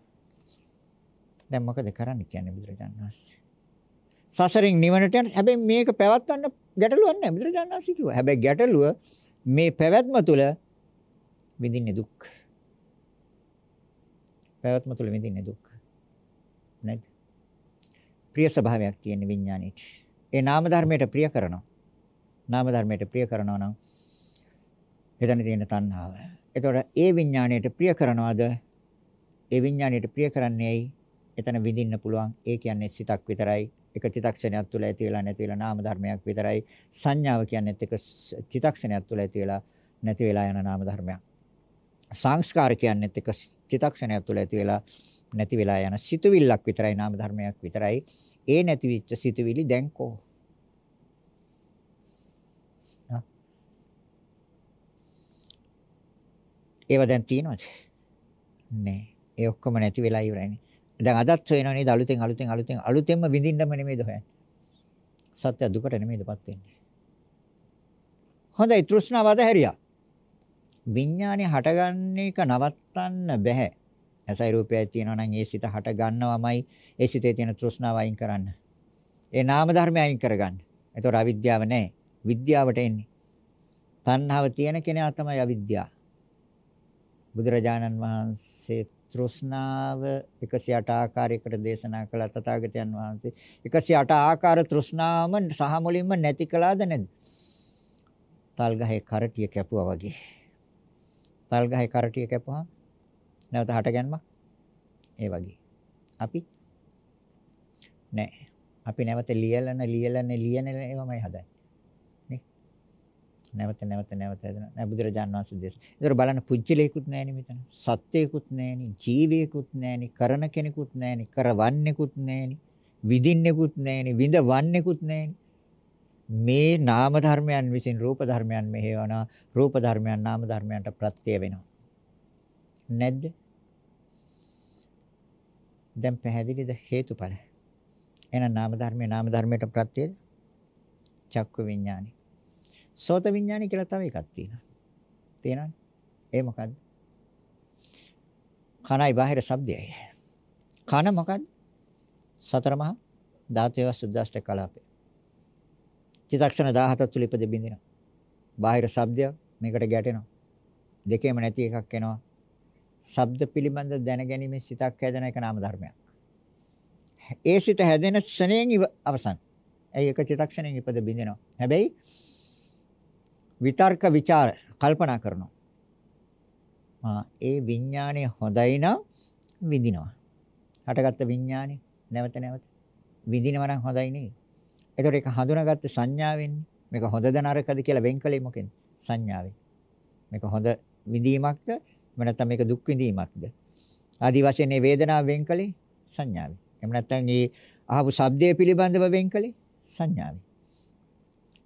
දැන් මොකද කරන්න කියන්නේ බුදුරජාණන් වහන්සේ? සසරින් නිවනට යන හැබැයි මේක පැවැත්වන්න ගැටලුවක් නැහැ බුදුරජාණන් වහන්සේ කිව්වා. හැබැයි ගැටලුව මේ පැවැත්ම තුළ විඳින්නේ දුක්. පැවැත්ම තුළ විඳින්නේ දුක්. නේද? ප්‍රිය ස්වභාවයක් තියෙන විඥානෙට. ඒ නාම ධර්මයට ප්‍රිය කරනවා. නාම ධර්මයට ප්‍රිය කරනවා නම් එතන තියෙන තණ්හාව. එතකොට ඒ විඥාණයට ප්‍රිය කරනවද? ඒ විඥාණයට ප්‍රිය කරන්නේ ඇයි? එතන විඳින්න පුළුවන්. ඒ කියන්නේ සිතක් විතරයි. එක චිතක්ෂණයක් තුළ ඇති වෙලා නැති වෙලා නාම ධර්මයක් විතරයි. සංඥාව කියන්නේත් එක චිතක්ෂණයක් තුළ ඇති වෙලා නැති වෙලා යන නාම ධර්මයක්. සංස්කාර කියන්නේත් එක චිතක්ෂණයක් තුළ ඇති වෙලා නැති වෙලා යන සිතුවිල්ලක් විතරයි නාම ධර්මයක් විතරයි. ඒ නැති වෙච්ච සිතුවිලි දැන් කොහොමද? ඒව දැන් තියෙනවද? නෑ. ඒ ඔක්කොම නැති වෙලා ඉවරයිනේ. දැන් අදත් හොයනවා නේද අලුතෙන් අලුතෙන් අලුතෙන් අලුතෙන්ම විඳින්නම නෙමෙයිද හොයන්නේ. සත්‍ය දුකට නෙමෙයිදපත් වෙන්නේ. හොඳයි තෘෂ්ණාව අතහැරියා. විඥානේ හටගන්න එක නවත්තන්න බෑ. ඇසයි රූපයයි තියෙනවා නම් ඒ සිත හට ගන්නවමයි ඒ සිතේ තියෙන තෘෂ්ණාව අයින් කරන්න. ඒ නාම ධර්මය අයින් කරගන්න. ඒතකොට අවිද්‍යාව නැහැ. විද්‍යාවට එන්නේ. තණ්හාව තියෙන කෙනා තමයි අවිද්‍යාව. බුදුරජාණන් වහන්සේ තෘෂ්ණාව 108 ආකාරයකට දේශනා කළ තථාගතයන් වහන්සේ 108 ආකාර තෘෂ්ණාවම සහ මුලින්ම නැති කළාද නැද්ද? තල් ගහේ කරටිය කැපුවා වගේ. තල් ගහේ කරටිය කැපුවා නැවත හට ගැනීමක් ඒ වගේ. අපි නෑ. අපි නැවත ලියලන ලියලන ලියන ඒවමයි හදන්නේ. නේ? නැවත නැවත නැවත හදන. නෑ බුදුරජාන් වහන්සේ දේශ. ඒතර බලන්න පුජ්‍යලේකුත් නෑනේ මෙතන. සත්‍යයකුත් නෑනේ. ජීවයකුත් නෑනේ. කරන කෙනෙකුත් නෑනේ. කරවන්නෙකුත් නෑනේ. විඳින්නෙකුත් නෑනේ. විඳවන්නෙකුත් නෑනේ. මේ නාම ධර්මයන් විසින් රූප ධර්මයන් මෙහෙවන රූප ධර්මයන් නාම ධර්මයන්ට ප්‍රත්‍ය වෙනවා. නැද්ද? දැන් පැහැදිලිද හේතුඵල? එහෙනම් නාම ධර්මයේ නාම ධර්මයට ප්‍රත්‍යද? චක්කු විඥානි. සෝත විඥානි කියලා තව එකක් තියෙනවා. තියෙනවනේ. ඒ මොකද්ද? කනයි බාහිර ශබ්දයයි. කන මොකද්ද? සතර මහා ධාතුවේ සුද්දාෂ්ට කලාපේ. චිතක්ෂණ 17 තුල ඉපද බින්දිනවා. බාහිර ශබ්දයක් මේකට ගැටෙනවා. දෙකේම නැති එකක් එනවා. ශබ්ද පිළිබඳ දැනගැනීමේ සිතක් හැදෙන එක නාම ධර්මයක්. ඒ සිත හැදෙන ක්ෂණයෙන් අවසන්. ඒ එක චිතක්ෂණයෙන් ඉපද බින්දිනවා. හැබැයි විතර්ක ਵਿਚාර කල්පනා කරනවා. ආ ඒ විඥාණය හොඳයි නම් විඳිනවා. හටගත්ත විඥාණය නැවත නැවත විඳිනවා නම් හොඳයි නේ. එතකොට ඒක හඳුනාගත්ත සංඥාවෙන්නේ. මේක හොඳද නරකද කියලා වෙන් කළේ මොකෙන්ද? සංඥාවෙන්. මේක හොඳ විඳීමක්ද? එහෙම නැත්නම් මේක දුක් විඳීමක්ද? ආදි වශයෙන් මේ වේදනාව වෙන් කළේ සංඥාවෙන්. එහෙම නැත්නම් මේ අහපු ශබ්දය පිළිබඳව වෙන් කළේ සංඥාවෙන්.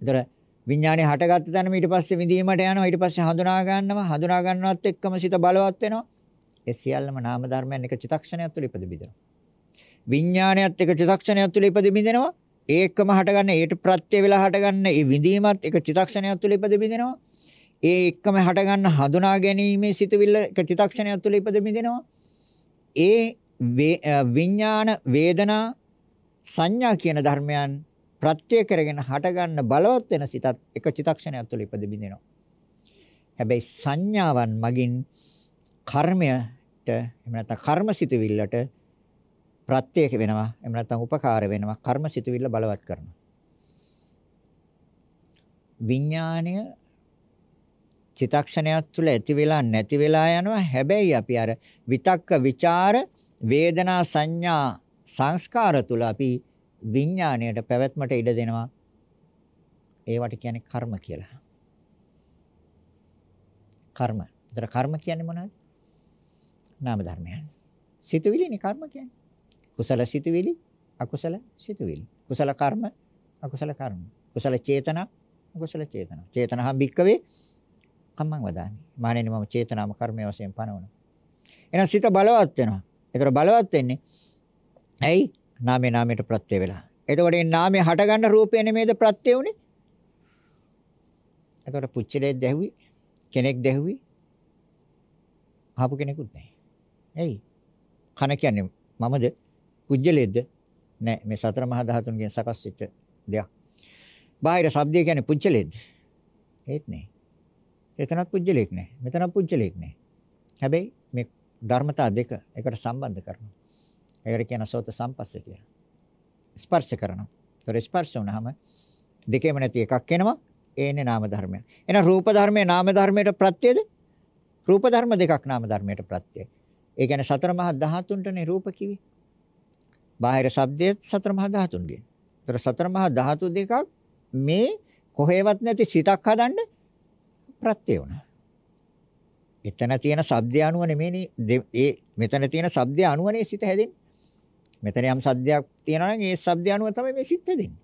ඒතර විඥානේ හටගත්ත තැනම ඊට පස්සේ විඳීමට යනවා. ඊට පස්සේ හඳුනා ගන්නවා. හඳුනා ගන්නවත් එක්කම සිත බලවත් වෙනවා. ඒ සියල්ලම නාම ධර්මයන් එක චිතක්ෂණයක් තුළ ඉපද බිඳිනවා. විඥානයත් එක චිතක්ෂණයක් තුළ ඉපද බිඳිනවා. ඒකම හටගන්න ඒට ප්‍රත්‍ය වෙලා හටගන්න ඒ විඳීමත් එක චිතක්ෂණයක් තුළ ඉපද බිඳිනවා. ඒ එක්කම හටගන්න හඳුනා ගැනීමේ සිතුවිල්ල එක චිතක්ෂණයක් තුළ ඉපද බිඳිනවා. ඒ විඥාන වේදනා සංඥා කියන ධර්මයන් ප්‍රත්‍ය කරගෙන හටගන්න බලවත් වෙන සිතත් එක චිතක්ෂණයක් තුළ ඉපද බිඳිනවා. හැබැයි සංඥාවන් මගින් කර්මයට එහෙම නැත්නම් කර්ම සිතුවිල්ලට ප්‍රත්‍යක්ෂ වෙනවා. එහෙම නැත්නම් උපකාර වෙනවා. කර්ම සිතුවිල්ල බලවත් කරනවා. විඥාණය චිතක්ෂණයක් තුළ ඇති වෙලා නැති වෙලා යනවා. හැබැයි අපි අර විතක්ක ਵਿਚාර වේදනා සංඥා සංස්කාර තුළ අපි විඥාණයට පැවැත්මට ඉඩ දෙනවා. ඒවට කියන්නේ කර්ම කියලා. කර්ම. ඒතර කර්ම කියන්නේ මොනවද? නාම ධර්මයන්. සිතුවිලිනේ කර්ම කියන්නේ. කුසල සිතුවිලි අකුසල සිතුවිලි. කුසල කර්ම අකුසල කර්ම. කුසල චේතනා අකුසල චේතනා. චේතනහම් භික්කවේ කම්මං වදාමි. මානෙනි මම චේතනාම කර්මයේ වශයෙන් පනවන එහෙනම් සිත බලවත් වෙනවා. ඒතර බලවත් වෙන්නේ ඇයි? නාමේ නාමයට ප්‍රත්‍ය වෙලා එතකොට මේ නාමයේ හටගන්න රූපය නෙමේද ප්‍රත්‍ය උනේ එතකොට පුච්චලේ දැහුවි කෙනෙක් දැහුවි ආපු කෙනෙකුත් නැහැ ඇයි කන කියන්නේ මමද පුජ්‍යලෙද්ද? නෑ මේ සතර මහා ධාතුන්ගෙන් සකස් වෙච්ච දෙයක්. බාහිර ශබ්දය කියන්නේ පුජ්‍යලෙද්ද? ඒත් නෑ. එතනත් පුජ්‍යලෙක් නෑ. මෙතනත් පුජ්‍යලෙක් නෑ. හැබැයි මේ ධර්මතා දෙක එකට සම්බන්ධ කරනවා. ඒකට කියන සෝත සම්පස්ස කියලා. ස්පර්ශ කරනවා. ඒතර ස්පර්ශ වුණාම දෙකේම නැති එකක් එනවා. ඒන්නේ නාම ධර්මයක්. එහෙනම් රූප ධර්මයේ නාම ධර්මයට ප්‍රත්‍යද? රූප ධර්ම දෙකක් නාම ධර්මයට ප්‍රත්‍යය. ඒ කියන්නේ සතර මහා ධාතුන්ටනේ රූප කිවි. බාහිර ශබ්දයේ සතර මහා ධාතුන්ගෙන්. ඒතර සතර මහා ධාතු දෙකක් මේ කොහෙවත් නැති සිතක් හදන්න ප්‍රත්‍ය වුණා. එතන තියෙන ශබ්දය අනුව නෙමෙයි ඒ මෙතන තියෙන ශබ්දය අනුවනේ සිත හැදෙන්නේ. මෙතන යම් ශබ්දයක් තියෙනවා නම් ඒ ශබ්දය අනුව තමයි මේ සිත් හැදෙන්නේ.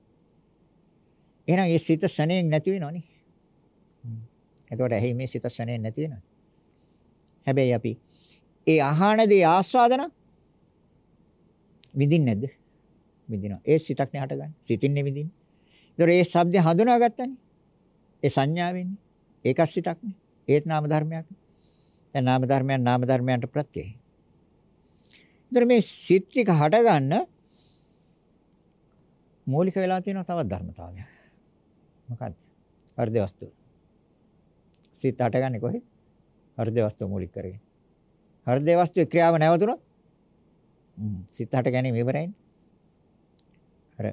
එහෙනම් ඒ සිත ශණයෙන් නැති වෙනවනේ. එතකොට ඇහි මේ සිත ශණයෙන් නැති වෙනවා. හැබැයි අපි ඒ අහන දේ ආස්වාදන විඳින්නේ නැද්ද? විඳිනවා. ඒ සිතක් නේ හටගන්නේ. සිතින්නේ විඳින්නේ. ඒතර ඒ ශබ්දය හඳුනාගත්තනේ. ඒ සංඥාවෙන්නේ. ඒකක් සිතක්නේ. ඒත් නාම ධර්මයක්. දැන් නාම ධර්මයන් නාම ධර්මයන්ට ප්‍රත්‍යයයි. ඒතර මේ සිත් ටික හටගන්න මූලික වෙලා තියෙන තවත් ධර්මතාවයක්. මොකද්ද? හෘද වස්තු. සිත් හටගන්නේ කොහේ? හෘද වස්තු මූලික කරගෙන. හෘද වස්තුවේ ක්‍රියාව නැවතුනොත් සිත හට ගැනීම ඉවරයිනේ. අර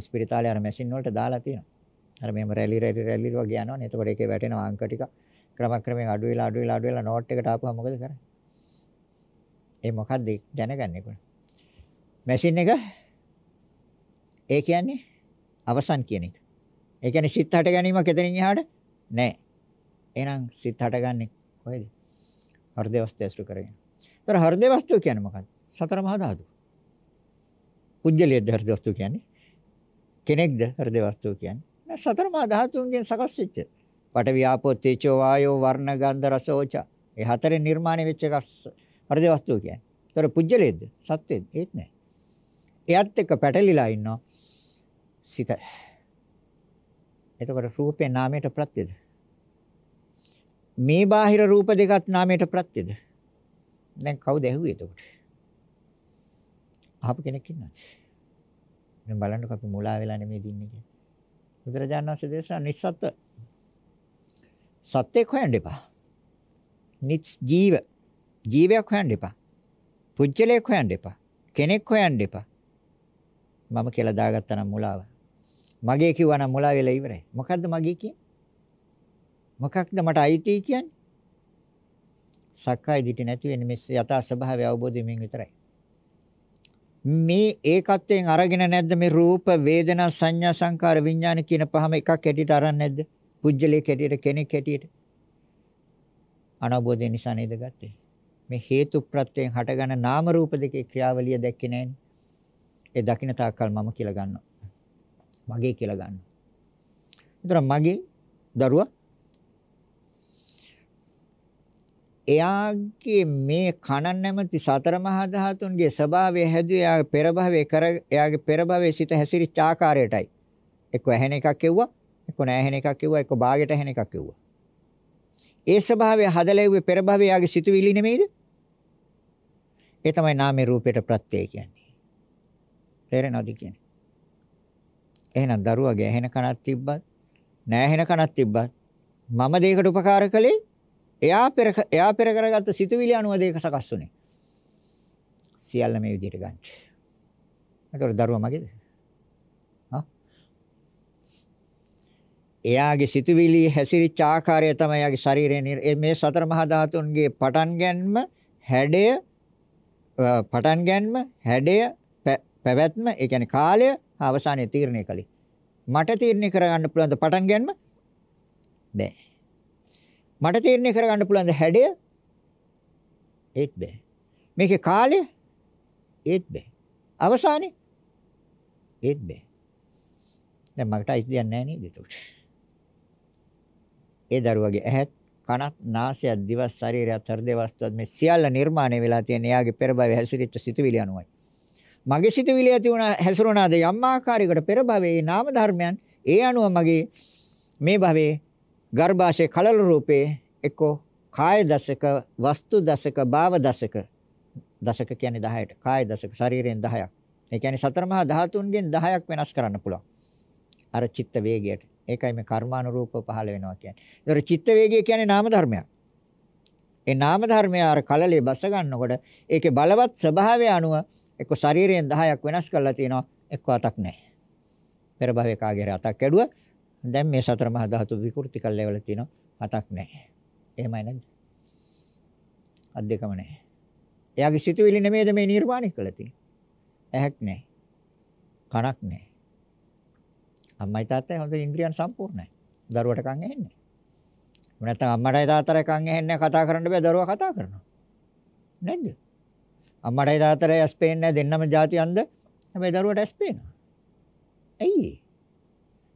ස්පිරිතාලේ අර මැෂින් වලට දාලා තියෙනවා. අර මෙහෙම රැලි රැලි රැලි වගේ යනවනේ. එතකොට ඒකේ වැටෙනවා අංක ටික ක්‍රමක්‍රමයෙන් අඩු වෙලා අඩු වෙලා අඩු වෙලා නෝට් එකට ආපුවම මොකද කරන්නේ? ඒ මොකද්ද දැනගන්නේ කොහොමද? මැෂින් එක ඒ කියන්නේ අවසන් කියන එක. ඒ කියන්නේ සිත් හට ගැනීමක් එතනින් එහාට නැහැ. එහෙනම් සිත් හටගන්නේ කොහෙද? හෘද වස්තු ඇසුරු කරගෙන. ඒතර හෘද වස්තු කියන්නේ මොකක්ද? සතර මහා ධාතු. පුජ්‍යලියද හෘද වස්තු කියන්නේ? කෙනෙක්ද හෘද වස්තු කියන්නේ? සතර මහා ධාතුන්ගෙන් සකස් වෙච්ච. පඨවි ආපෝ තේජෝ වායෝ වර්ණ ගන්ධ රස ඕච. ඒ හතරෙන් නිර්මාණය වෙච්ච එකක් හෘද වස්තු කියන්නේ. ඒතර පුජ්‍යලියද? සත්‍යෙද? ඒත් නෑ. එයත් එක්ක පැටලිලා ඉන්නවා. සිත. එතකොට රූපේ නාමයට ප්‍රත්‍යද? මේ බාහිර රූප දෙකත් නාමයට ප්‍රත්‍යද? දැන් කවුද ඇහුවේ එතකොට? අහපු කෙනෙක් ඉන්නවද? දැන් බලන්නකො අපි මුලා වෙලා නෙමෙයි දින්නේ කියන්නේ. බුදුරජාණන් වහන්සේ දේශනා නිස්සත්ත්ව සත්‍යයක් හොයන්න එපා. නිත් ජීව ජීවයක් හොයන්න එපා. පුජ්‍යලයක් හොයන්න එපා. කෙනෙක් හොයන්න එපා. මම කියලා දාගත්තා නම් මුලාව. මගේ කිව්වා නම් මුලා වෙලා ඉවරයි. මොකද්ද මගේ කියන්නේ? මොකක්ද මට අයිති කියන්නේ? සක්කාය දිටි නැති වෙන්නේ මේ යථා ස්වභාවය අවබෝධයෙන් විතරයි. මේ ඒකත්වයෙන් අරගෙන නැද්ද මේ රූප වේදනා සංඥා සංකාර විඥාන කියන පහම එකක් ඇටියට අරන් නැද්ද? පුජ්‍යලයක් ඇටියට කෙනෙක් ඇටියට. අනවබෝධය නිසා නේද ගත්තේ. මේ හේතු ප්‍රත්‍යයෙන් හටගන්න නාම රූප දෙකේ ක්‍රියාවලිය දැක්කේ නැහෙනි. ඒ දකින්න තාක්කල් මම කියලා ගන්නවා. මගේ කියලා ගන්නවා. ඒතර මගේ දරුවා එයාගේ මේ කන නැමැති සතර මහා ධාතුන්ගේ ස්වභාවය හැදුවේ එයාගේ පෙර භවයේ කර එයාගේ පෙර භවයේ සිට හැසිරිච්ච ආකාරයටයි. එක්ක ඇහෙන එකක් කෙව්වා, එක්ක නැහැ එකක් කෙව්වා, එක්ක ਬਾගෙට ඇහෙන එකක් කෙව්වා. ඒ ස්වභාවය හදලා ඉුවේ පෙර භවයේ එයාගේ සිතුවිලි නෙමෙයිද? ඒ තමයි නාමේ රූපයට ප්‍රත්‍යය කියන්නේ. තේරෙනවද කියන්නේ? එහෙනම් දරුවගේ ඇහෙන කනක් තිබ්බත්, නැහැ ඇහෙන කනක් තිබ්බත් මම දෙයකට උපකාර කළේ එයා පෙර එයා පෙර කරගත්ත සිතුවිලි අනුව දෙයක සකස් වුනේ. සියල්ල මේ විදිහට ගන්න. ඒතකොට දරුවා මගේද? හා? එයාගේ සිතුවිලි හැසිරිච්ච ආකාරය තමයි එයාගේ ශරීරයේ මේ සතර මහා ධාතුන්ගේ පටන් ගැනීම හැඩය පටන් ගැනීම හැඩය පැවැත්ම ඒ කියන්නේ කාලය අවසානයේ තීරණය කළේ. මට තීරණය කරගන්න පුළුවන් ද පටන් ගැනීම? බෑ. මට තීරණය කරගන්න පුළුවන් ද හැඩය? ඒත් බෑ. මේකේ කාලය? ඒත් බෑ. අවසානේ? ඒත් බෑ. දැන් මකට අයිති දෙයක් නැහැ නේද එතකොට? ඒ දරුවගේ ඇහත් කනත් නාසයත් දිවස් ශරීරයත් හෘද වස්තුවත් මේ සියල්ල නිර්මාණය වෙලා තියෙන එයාගේ පෙර භවයේ හැසිරෙච්ච සිතුවිලි අනුවයි. මගේ සිතුවිලි ඇති වුණා හැසිරුණාද? යම් ආකාරයකට පෙර භවයේ නාම ධර්මයන් ඒ අනුව මගේ මේ භවයේ ගර්භාෂයේ කලල රූපේ එක්කෝ කාය දශක වස්තු දශක භාව දශක දශක කියන්නේ 10ට කාය දශක ශරීරයෙන් 10ක් ඒ කියන්නේ සතර මහා ධාතුන්ගෙන් 10ක් වෙනස් කරන්න පුළුවන්. අර චිත්ත වේගයට. ඒකයි මේ කර්මානුරූපව පහළ වෙනවා කියන්නේ ඒතර චිත්ත වේගය කියන්නේ නාම ධර්මයක් ඒ නාම ධර්මය අර කලලේ බස ගන්නකොට ඒකේ බලවත් ස්වභාවය අනුව එක්ක ශරීරයෙන් 10ක් වෙනස් කරලා තියෙනවා එක්ක අතක් නැහැ පෙර භවයේ කාගේ අතක් ඇඩුවා දැන් මේ සතර මහා ධාතු විකෘති කළා ලෙවල තියෙනවා අතක් නැහැ. එහෙමයි නේද? අත් දෙකම නැහැ. එයාගේ සිතුවිලි නෙමෙයිද මේ නිර්මාණය කළා තියෙන්නේ. ඇහක් නැහැ. කනක් නැහැ. අම්මයි තාත්තයි හොඳ ඉන්ද්‍රියන් සම්පූර්ණයි. දරුවට කන් ඇහෙන්නේ. නැත්නම් අම්මටයි තාත්තටයි කන් ඇහෙන්නේ කතා කරන්න බෑ දරුවා කතා කරනවා. නැද්ද? අම්මටයි තාත්තටයි ඇස් පේන්නේ දෙන්නම જાති අන්ද. හැබැයි දරුවට ඇස් පේනවා. ඇයි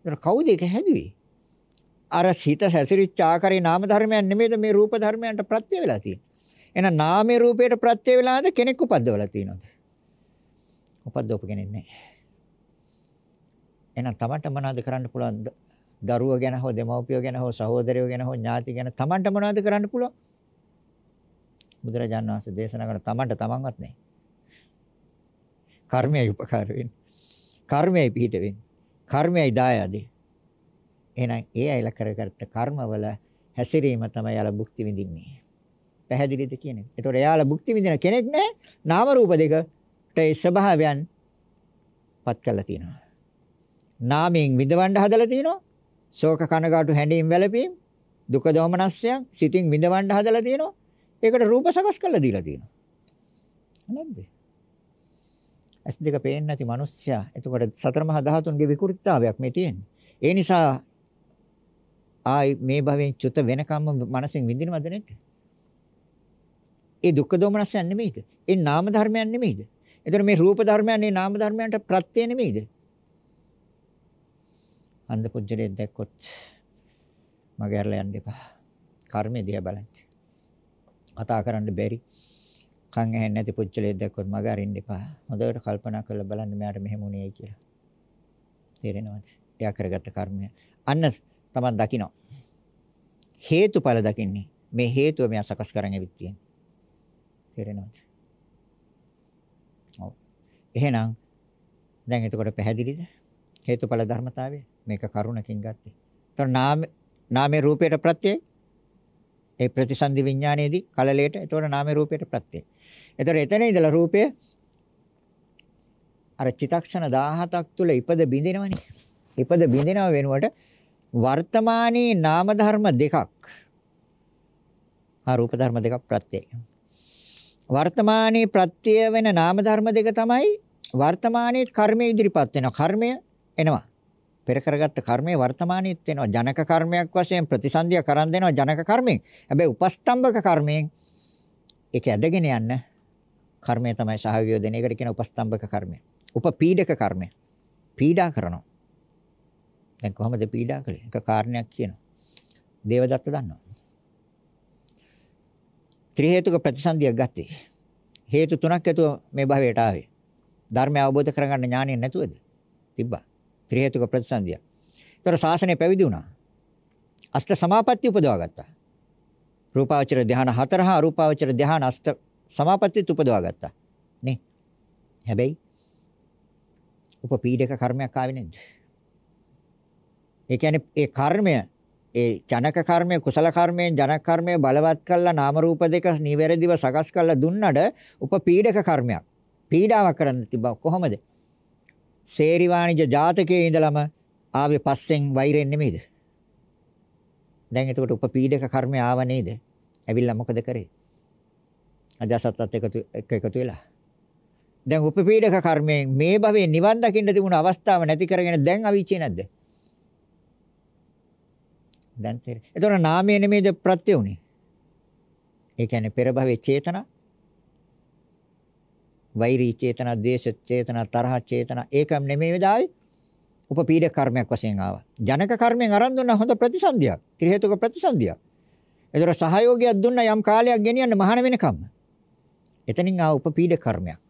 ඒක කවුද ඒක හැදුවේ? අර සිත හැසිරිච්ච ආකාරයේ නාම ධර්මයන් නෙමෙයිද මේ රූප ධර්මයන්ට ප්‍රත්‍ය වෙලා තියෙන්නේ. එහෙනම් නාමයේ රූපයට ප්‍රත්‍ය වෙලාද කෙනෙක් උපද්දවලා තියෙනවද? උපද්දවපු කෙනෙක් නැහැ. එහෙනම් තමන්ට මොනවද කරන්න පුළුවන්? දරුවෝ ගැන හෝ දෙමව්පියෝ ගැන හෝ සහෝදරයෝ ගැන හෝ ඥාති ගැන තමන්ට මොනවද කරන්න පුළුවන්? බුදුරජාණන් වහන්සේ දේශනා කරන තමන්ට තමන්වත් නැහැ. කර්මයයි උපකාර වෙන්නේ. කර්මයයි පිහිට වෙන්නේ. කර්මයයි දායාදේ. එහෙනම් ඒ අයලා කරගත්ත කර්මවල හැසිරීම තමයි යාලා භුක්ති විඳින්නේ. පැහැදිලිද කියන්නේ? ඒතකොට එයාලා භුක්ති විඳින කෙනෙක් නැහැ. නාම රූප දෙකට ඒ ස්වභාවයන් පත් කරලා තියෙනවා. නාමයෙන් විඳවන්න හදලා තියෙනවා. ශෝක කනගාටු හැඬීම් වැළපීම් දුක දෝමනස්යන් සිතින් විඳවන්න හදලා තියෙනවා. ඒකට රූප සකස් කරලා දීලා තියෙනවා. නැද්ද? ඇස් දෙක පේන්නේ නැති මිනිස්සයා. එතකොට සතර මහා ධාතුන්ගේ විකෘතිතාවයක් මේ තියෙන්නේ. ඒ නිසා ආයි මේ භවෙන් චුත වෙනකම්ම මනසෙන් විඳිනවද නැද්ද? ඒ දුක්ඛ දෝමනස්යන් නෙමෙයිද? ඒ නාම ධර්මයන් නෙමෙයිද? එතකොට මේ රූප ධර්මයන් මේ නාම ධර්මයන්ට ප්‍රත්‍ය නෙමෙයිද? අන්ධ පුජ්‍යලේ දැක්කොත් මගේ අරලා යන්න එපා. කර්මය දිහා බලන්න. කතා කරන්න බැරි. කන් ඇහෙන්නේ නැති පුජ්‍යලේ දැක්කොත් මග අරින්න එපා. හොඳට කල්පනා කරලා බලන්න මෙයාට මෙහෙම උනේ කියලා. තේරෙනවද? එයා කරගත්ත කර්මය. අන්න තමන් දකිනවා. හේතුඵල දකින්නේ. මේ හේතුව මෙයා සකස් කරන් ඇවිත් තියෙන්නේ. තේරෙනවද? ඔව්. එහෙනම් දැන් එතකොට පැහැදිලිද? හේතුඵල ධර්මතාවය මේක කරුණකින් ගත්තේ. ඒතර නාම නාමේ රූපයට ප්‍රත්‍යය ඒ ප්‍රතිසන්දි විඥානයේදී කලලයට එතකොට නාමේ රූපයට ප්‍රත්‍යය. එතකොට එතන ඉඳලා රූපය අර චිතක්ෂණ 17ක් තුල ඉපද බිඳිනවනේ. ඉපද බිඳිනව වෙනුවට වර්තමානයේ නාම ධර්ම දෙකක් ආ රූප ධර්ම දෙකක් ප්‍රත්‍යය. වර්තමානයේ ප්‍රත්‍ය වෙන නාම ධර්ම දෙක තමයි වර්තමානයේ කර්මය ඉදිරිපත් වෙනවා. කර්මය එනවා. පෙර කරගත්ත කර්මයේ වර්තමානයේත් වෙනවා. ජනක කර්මයක් වශයෙන් ප්‍රතිසන්දිය කරන් දෙනවා ජනක කර්මයෙන්. හැබැයි උපස්තම්භක කර්මයෙන් ඒක ඇදගෙන යන්න කර්මය තමයි සහයෝගය දෙන එකට කියන උපස්තම්භක කර්මය. උපපීඩක කර්මය. පීඩා කරනවා. දැන් කොහොමද පීඩා කළේ? එක කාරණයක් කියනවා. දේවදත්ත දන්නවා. ත්‍රි හේතුක ප්‍රතිසන්දියක් ගත්තේ. හේතු තුනක් ඇතුව මේ භවයට ආවේ. ධර්මය අවබෝධ කරගන්න ඥාණය නැතුවද? තිබ්බා. ත්‍රි හේතුක ප්‍රතිසන්දිය. ඒතර ශාසනය පැවිදි වුණා. අෂ්ට සමාපatti උපදවා ගත්තා. රූපාවචර ධ්‍යාන හතර හා අරූපාවචර ධ්‍යාන අෂ්ට සමාපatti උපදවා ගත්තා. නේ. හැබැයි උපපීඩක කර්මයක් ආවේ නැද්ද? ඒ කියන්නේ ඒ කර්මය ඒ ජනක කර්මය කුසල කර්මයෙන් ජනක කර්මය බලවත් කළා නාම රූප දෙක නිවැරදිව සකස් කරලා දුන්නට උපපීඩක කර්මයක්. පීඩාවක් කරන්න තිබ්බා කොහොමද? සේරි වාණිජ ජාතකයේ ඉඳලම ආවේ පස්සෙන් වෛරෙන් නෙමෙයිද? දැන් එතකොට උපපීඩක කර්මය ආව නේද? ඇවිල්ලා මොකද කරේ? අජාසත්තත් එකතු එකතු වෙලා. දැන් උපපීඩක කර්මයෙන් මේ භවයේ නිවන් දකින්න තිබුණ අවස්ථාව නැති කරගෙන දැන් අවීචේ නැද්ද? දැන් තේරෙයි. එතකොට නාමය නෙමෙයිද ප්‍රත්‍ය උනේ? ඒ කියන්නේ පෙර භවයේ චේතනා වෛරී චේතනා, ද්වේෂ චේතනා, තරහ චේතනා ඒකම නෙමෙයි වේදායි. උපපීඩක කර්මයක් වශයෙන් ආවා. ජනක කර්මයෙන් අරන් දුන්න හොඳ ප්‍රතිසන්දියක්. ත්‍රි හේතුක ප්‍රතිසන්දියක්. ඒතර සහයෝගයක් දුන්න යම් කාලයක් ගෙනියන්න මහාන වෙනකම්. එතනින් ආ උපපීඩක කර්මයක්.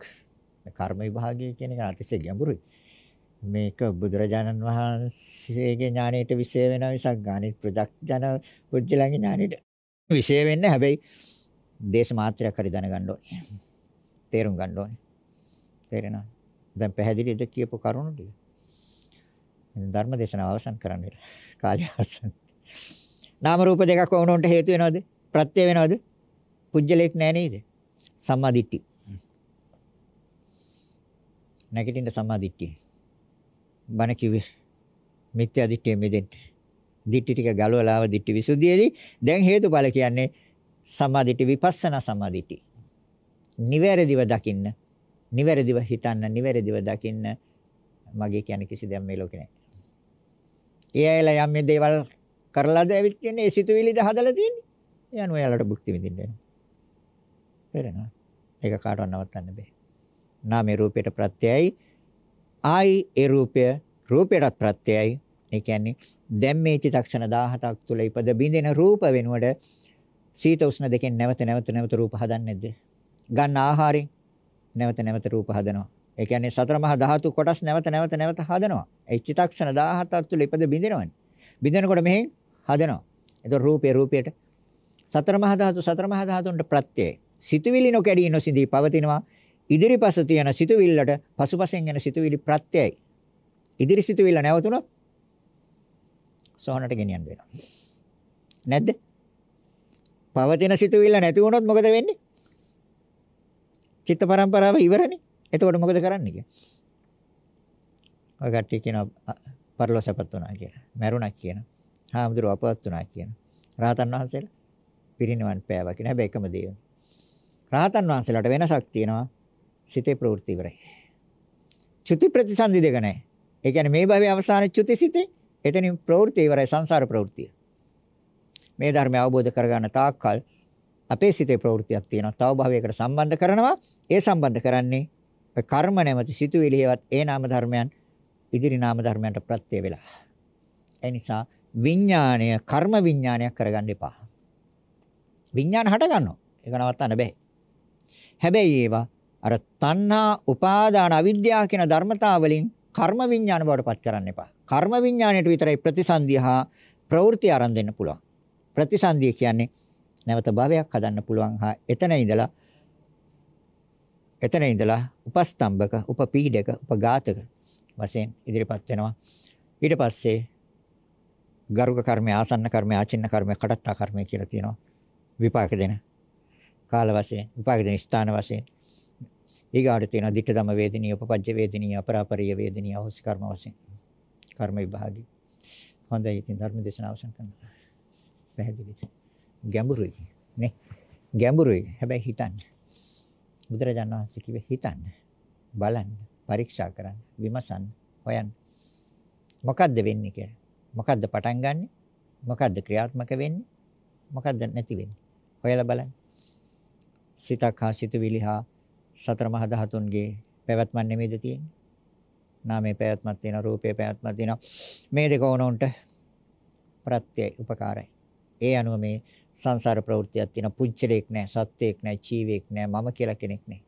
කර්ම විභාගය කියන එක අතිශය ගැඹුරුයි. මේක බුදුරජාණන් වහන්සේගේ ඥාණයට විශේෂ වෙන විසක් ගානිත ප්‍රජක්ජන පුජ්‍යලංගේ ඥාණයට විශේෂ වෙන්නේ හැබැයි දේශ මාත්‍රයක් හරි දැනගන්න ඕනේ. තේරුම් ගන්න ඕනේ. තේරෙනවද? දැන් පැහැදිලිද කියපු කරුණු ටික? ධර්ම දේශනාව අවසන් කරන්න කාලය අවසන්. නාම රූප දෙකක් වුණොන්ට හේතු වෙනවද? ප්‍රත්‍ය වෙනවද? පුජ්‍යලෙක් නෑ නේද? සම්මා දිට්ඨි. නැගිටින්න සම්මා දිට්ඨිය. බණ කිව්වේ මිත්‍යා දිට්ඨිය මෙදෙන්න. දිට්ඨි ටික ගලවලාව දිට්ඨි විසුද්ධියේදී දැන් හේතුඵල කියන්නේ සම්මා දිට්ඨි විපස්සනා සම්මා දිට්ඨි. නිවැරදිව දකින්න, නිවැරදිව හිතන්න, නිවැරදිව දකින්න මගේ කියන්නේ කිසි දෙයක් මේ ලෝකේ නැහැ. ඒ අයලා යම් මේ දේවල් කරලාද ඇවිත් කියන්නේ ඒ සිතුවිලිද හදලා තියෙන්නේ. යන ඔයාලට භුක්ති විඳින්න වෙනවා. තේරෙනවද? ඒක කාටවත් නවත්තන්න බෑ. නාමේ රූපයට ප්‍රත්‍යයයි ආයි ඒ රූපය රූපයටත් ප්‍රත්‍යයයි. ඒ කියන්නේ දැන් මේ චිත්තක්ෂණ 17ක් තුල ඉපද බින්දෙන රූප වෙනුවට සීත උෂ්ණ දෙකෙන් නැවත නැවත නැවත රූප හදන්නේ නැද්ද? ගන්න ආහාරයෙන් නැවත නැවත රූප හදනවා. ඒ කියන්නේ සතර මහා ධාතු කොටස් නැවත නැවත නැවත හදනවා. ඒ චිත්තක්ෂණ 17ක් තුළ ඉපද බින්දිනවනේ. බින්දෙනකොට මෙහෙන් හදනවා. එතකොට රූපේ රූපයට සතර මහා ධාතු සතර මහා ධාතුන්ට ප්‍රත්‍යය. සිතුවිලි නොකැඩී නොසිඳී පවතිනවා. ඉදිරිපස තියෙන සිතුවිල්ලට පසුපසෙන් එන සිතුවිලි ප්‍රත්‍යයයි. ඉදිරි සිතුවිල්ල නැවතුනොත් සෝනට ගෙනියන්න වෙනවා. නැද්ද? පවතින සිතුවිල්ල නැති වුණොත් මොකද වෙන්නේ? චිත්ත පරම්පරාව ඉවරනේ. එතකොට මොකද කරන්න කිය? ඔය කට්ටිය කියනවා පරලෝසපත් වුණා කියලා. මැරුණා කියන. හාමුදුරුව අපවත් වුණා කියන. රාතන් වහන්සේලා පිරිනිවන් පෑවා කියන හැබැයි එකම දේ. රාතන් වහන්සේලාට වෙනසක් තියෙනවා. සිතේ ප්‍රවෘත්ති ඉවරයි. චුති ප්‍රතිසන්දි දෙක නැහැ. ඒ කියන්නේ මේ භවයේ අවසානයේ චුතිසිතේ එතනින් ප්‍රවෘත්ති ඉවරයි සංසාර ප්‍රවෘත්තිය. මේ ධර්මය අවබෝධ කරගන්න තාක්කල් අපේ සිතේ ප්‍රවෘත්තියක් තියෙනවා. තව භවයකට සම්බන්ධ කරනවා. ඒ සම්බන්ධ කරන්නේ කර්ම නැමැති සිතුවිලියවත් ඒ නාම ධර්මයන් ඉදිරි නාම ධර්මයන්ට ප්‍රත්‍ය වෙලා. ඒ නිසා විඥාණය කර්ම විඥානයක් කරගන්න එපා. විඥාන හට ගන්නවා. ඒක නවත්තන්න බෑ. හැබැයි ඒවා අර තණ්හා උපාදාන අවිද්‍යාව කියන ධර්මතාව වලින් කර්ම විඥාන බවට පත් කරන්න එපා. කර්ම විඥාණයට විතරයි ප්‍රතිසන්දිය හා ප්‍රවෘත්ති ආරම්භ දෙන්න පුළුවන්. ප්‍රතිසන්දිය කියන්නේ නැවත භවයක් හදන්න පුළුවන් හා එතන ඉඳලා එතන ඉඳලා උපස්තම්භක, උපපීඩක, උපඝාතක වශයෙන් ඉදිරිපත් වෙනවා. ඊට පස්සේ ගරුක කර්මය, ආසන්න කර්මය, ආචින්න කර්මය, කටත්තා කර්මය කියලා තියෙනවා. විපාක දෙන කාල වශයෙන්, විපාක දෙන ස්ථාන වශයෙන්. ඊගාට තියෙනවා ditta ධම වේදිනිය, උපපජ්ජ වේදිනිය, අපරාපරිය වේදිනිය, අහෝසි කර්ම වශයෙන්. කර්ම විභාගي. හොඳයි ඉතින් ධර්ම දේශනාව අවසන් කරනවා. පැහැදිලිද? ගැඹුරුයි නේ. ගැඹුරුයි. හැබැයි හිතන්න. බුදුරජාණන් වහන්සේ කිව්වේ හිතන්න. බලන්න, පරීක්ෂා කරන්න, විමසන්න, හොයන්න. මොකද්ද වෙන්නේ කියලා. මොකද්ද පටන් ගන්නෙ? මොකද්ද ක්‍රියාත්මක වෙන්නේ? මොකද්ද නැති වෙන්නේ? හොයලා බලන්න. සිතක් හා සිතුවිලි හා සතර මහා ධාතුන්ගේ පැවැත්මක් නෙමෙයිද තියෙන්නේ? නාමයේ පැවැත්මක් තියෙනවා, රූපයේ පැවැත්මක් තියෙනවා. මේ දෙක ඕනොන්ට ප්‍රත්‍යය උපකාරයි. ඒ අනුව මේ සංසාර ප්‍රවෘත්තියක් තියෙන පුංචලයක් නෑ, සත්‍යයක් නෑ, ජීවියෙක් නෑ, මම කියලා කෙනෙක් නෑ.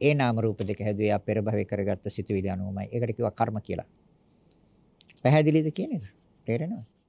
ඒ නාම රූප දෙක හැදුවේ ආ පෙර භවයේ කරගත්ත සිතුවිලි අනුවමයි. ඒකට කිව්වා කර්ම කියලා. පැහැදිලිද කියන්නේ? තේරෙනවද?